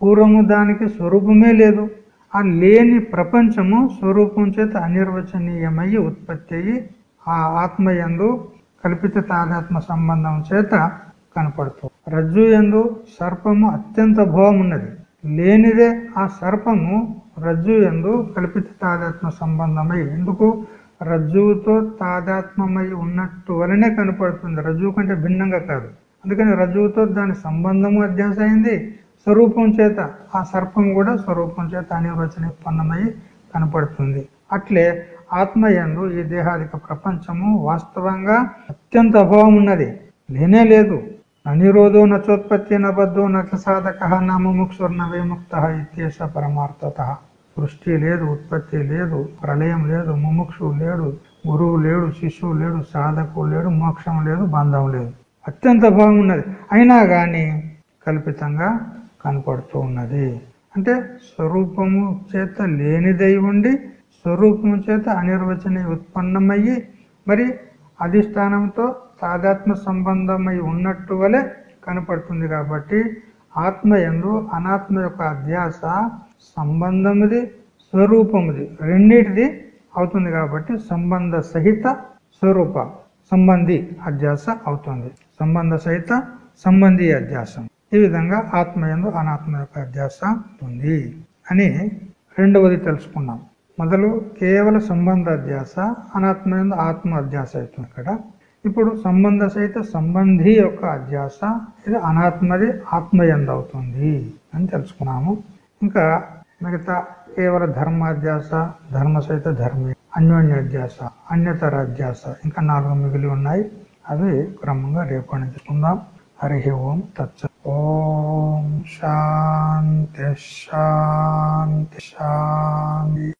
పూర్వము దానికి స్వరూపమే లేదు. ఆ లేని ప్రపంచము స్వరూపం చేత అనిర్వచనీయమయ్యి ఉత్పత్తి అయ్యి ఆ ఆత్మయందు కల్పిత తాదాత్మ సంబంధం చేత కనపడుతుంది రజ్జు ఎందు సర్పము అత్యంత భవం ఉన్నది లేనిదే ఆ సర్పము రజ్జు ఎందు కల్పిత తాదాత్మ సంబంధమై ఎందుకు? రజ్జువుతో తాదాత్మమై ఉన్నట్టు వలనే కనపడుతుంది. రజ్జువు కంటే భిన్నంగా కాదు. అందుకని రజ్జువుతో దాని సంబంధము అధ్యాస అయింది స్వరూపం చేత ఆ సర్పం కూడా స్వరూపం చేత అనిర్వచన ఉత్పన్నమై కనపడుతుంది. అట్లే ఆత్మయందు ఈ దేహాదిక ప్రపంచము వాస్తవంగా అత్యంత అభావం ఉన్నది లేనే లేదు. అనిరోధో నచోత్పత్తి నబద్ధో నచ సాధక నామ ముక్షుర్న విముక్త ఇత్యేష పరమార్థత. సృష్టి లేదు ఉత్పత్తి లేదు ప్రళయం లేదు ముముక్షు లేడు గురువు లేడు శిష్యువు లేడు సాధకు లేడు మోక్షం లేదు బంధం లేదు. అత్యంత బాగున్నది. అయినా గాని కల్పితంగా కనపడుతూ ఉన్నది. అంటే స్వరూపము చేత లేనిదై ఉండి స్వరూపము చేత అనిర్వచన ఉత్పన్నమయ్యి మరి అధిష్టానంతో తాదాత్మ సంబంధమై ఉన్నట్టు వలె కనపడుతుంది కాబట్టి ఆత్మ ఎందు అనాత్మ యొక్క అధ్యాస సంబంధముది స్వరూపముది రెండింటిది అవుతుంది కాబట్టి సంబంధ సహిత స్వరూప సంబంధి అధ్యాస అవుతుంది. సంబంధ సహిత సంబంధి అధ్యాసం. ఈ విధంగా ఆత్మ ఎందు అనాత్మ యొక్క అధ్యాస ఉంది అని రెండవది తెలుసుకున్నాం. మొదలు కేవల సంబంధ అధ్యాస అనాత్మ ఎందు ఆత్మ అధ్యాస అవుతుంది ఇక్కడ ఇప్పుడు సంబంధ సహిత సంబంధి యొక్క అధ్యాస ఇది అనాత్మది ఆత్మయందవుతుంది అని తెలుసుకున్నాము. ఇంకా మిగతా కేవల ధర్మాధ్యాస ధర్మ సహిత ధర్మే అన్యోన్యాధ్యాస అన్యతర అధ్యాస ఇంకా నాలుగు మిగిలి ఉన్నాయి. అవి క్రమంగా రేపు తెలుసుకుందాం. హరి ఓం తచ్చ ఓం శాంతి శాంతి శాంతి.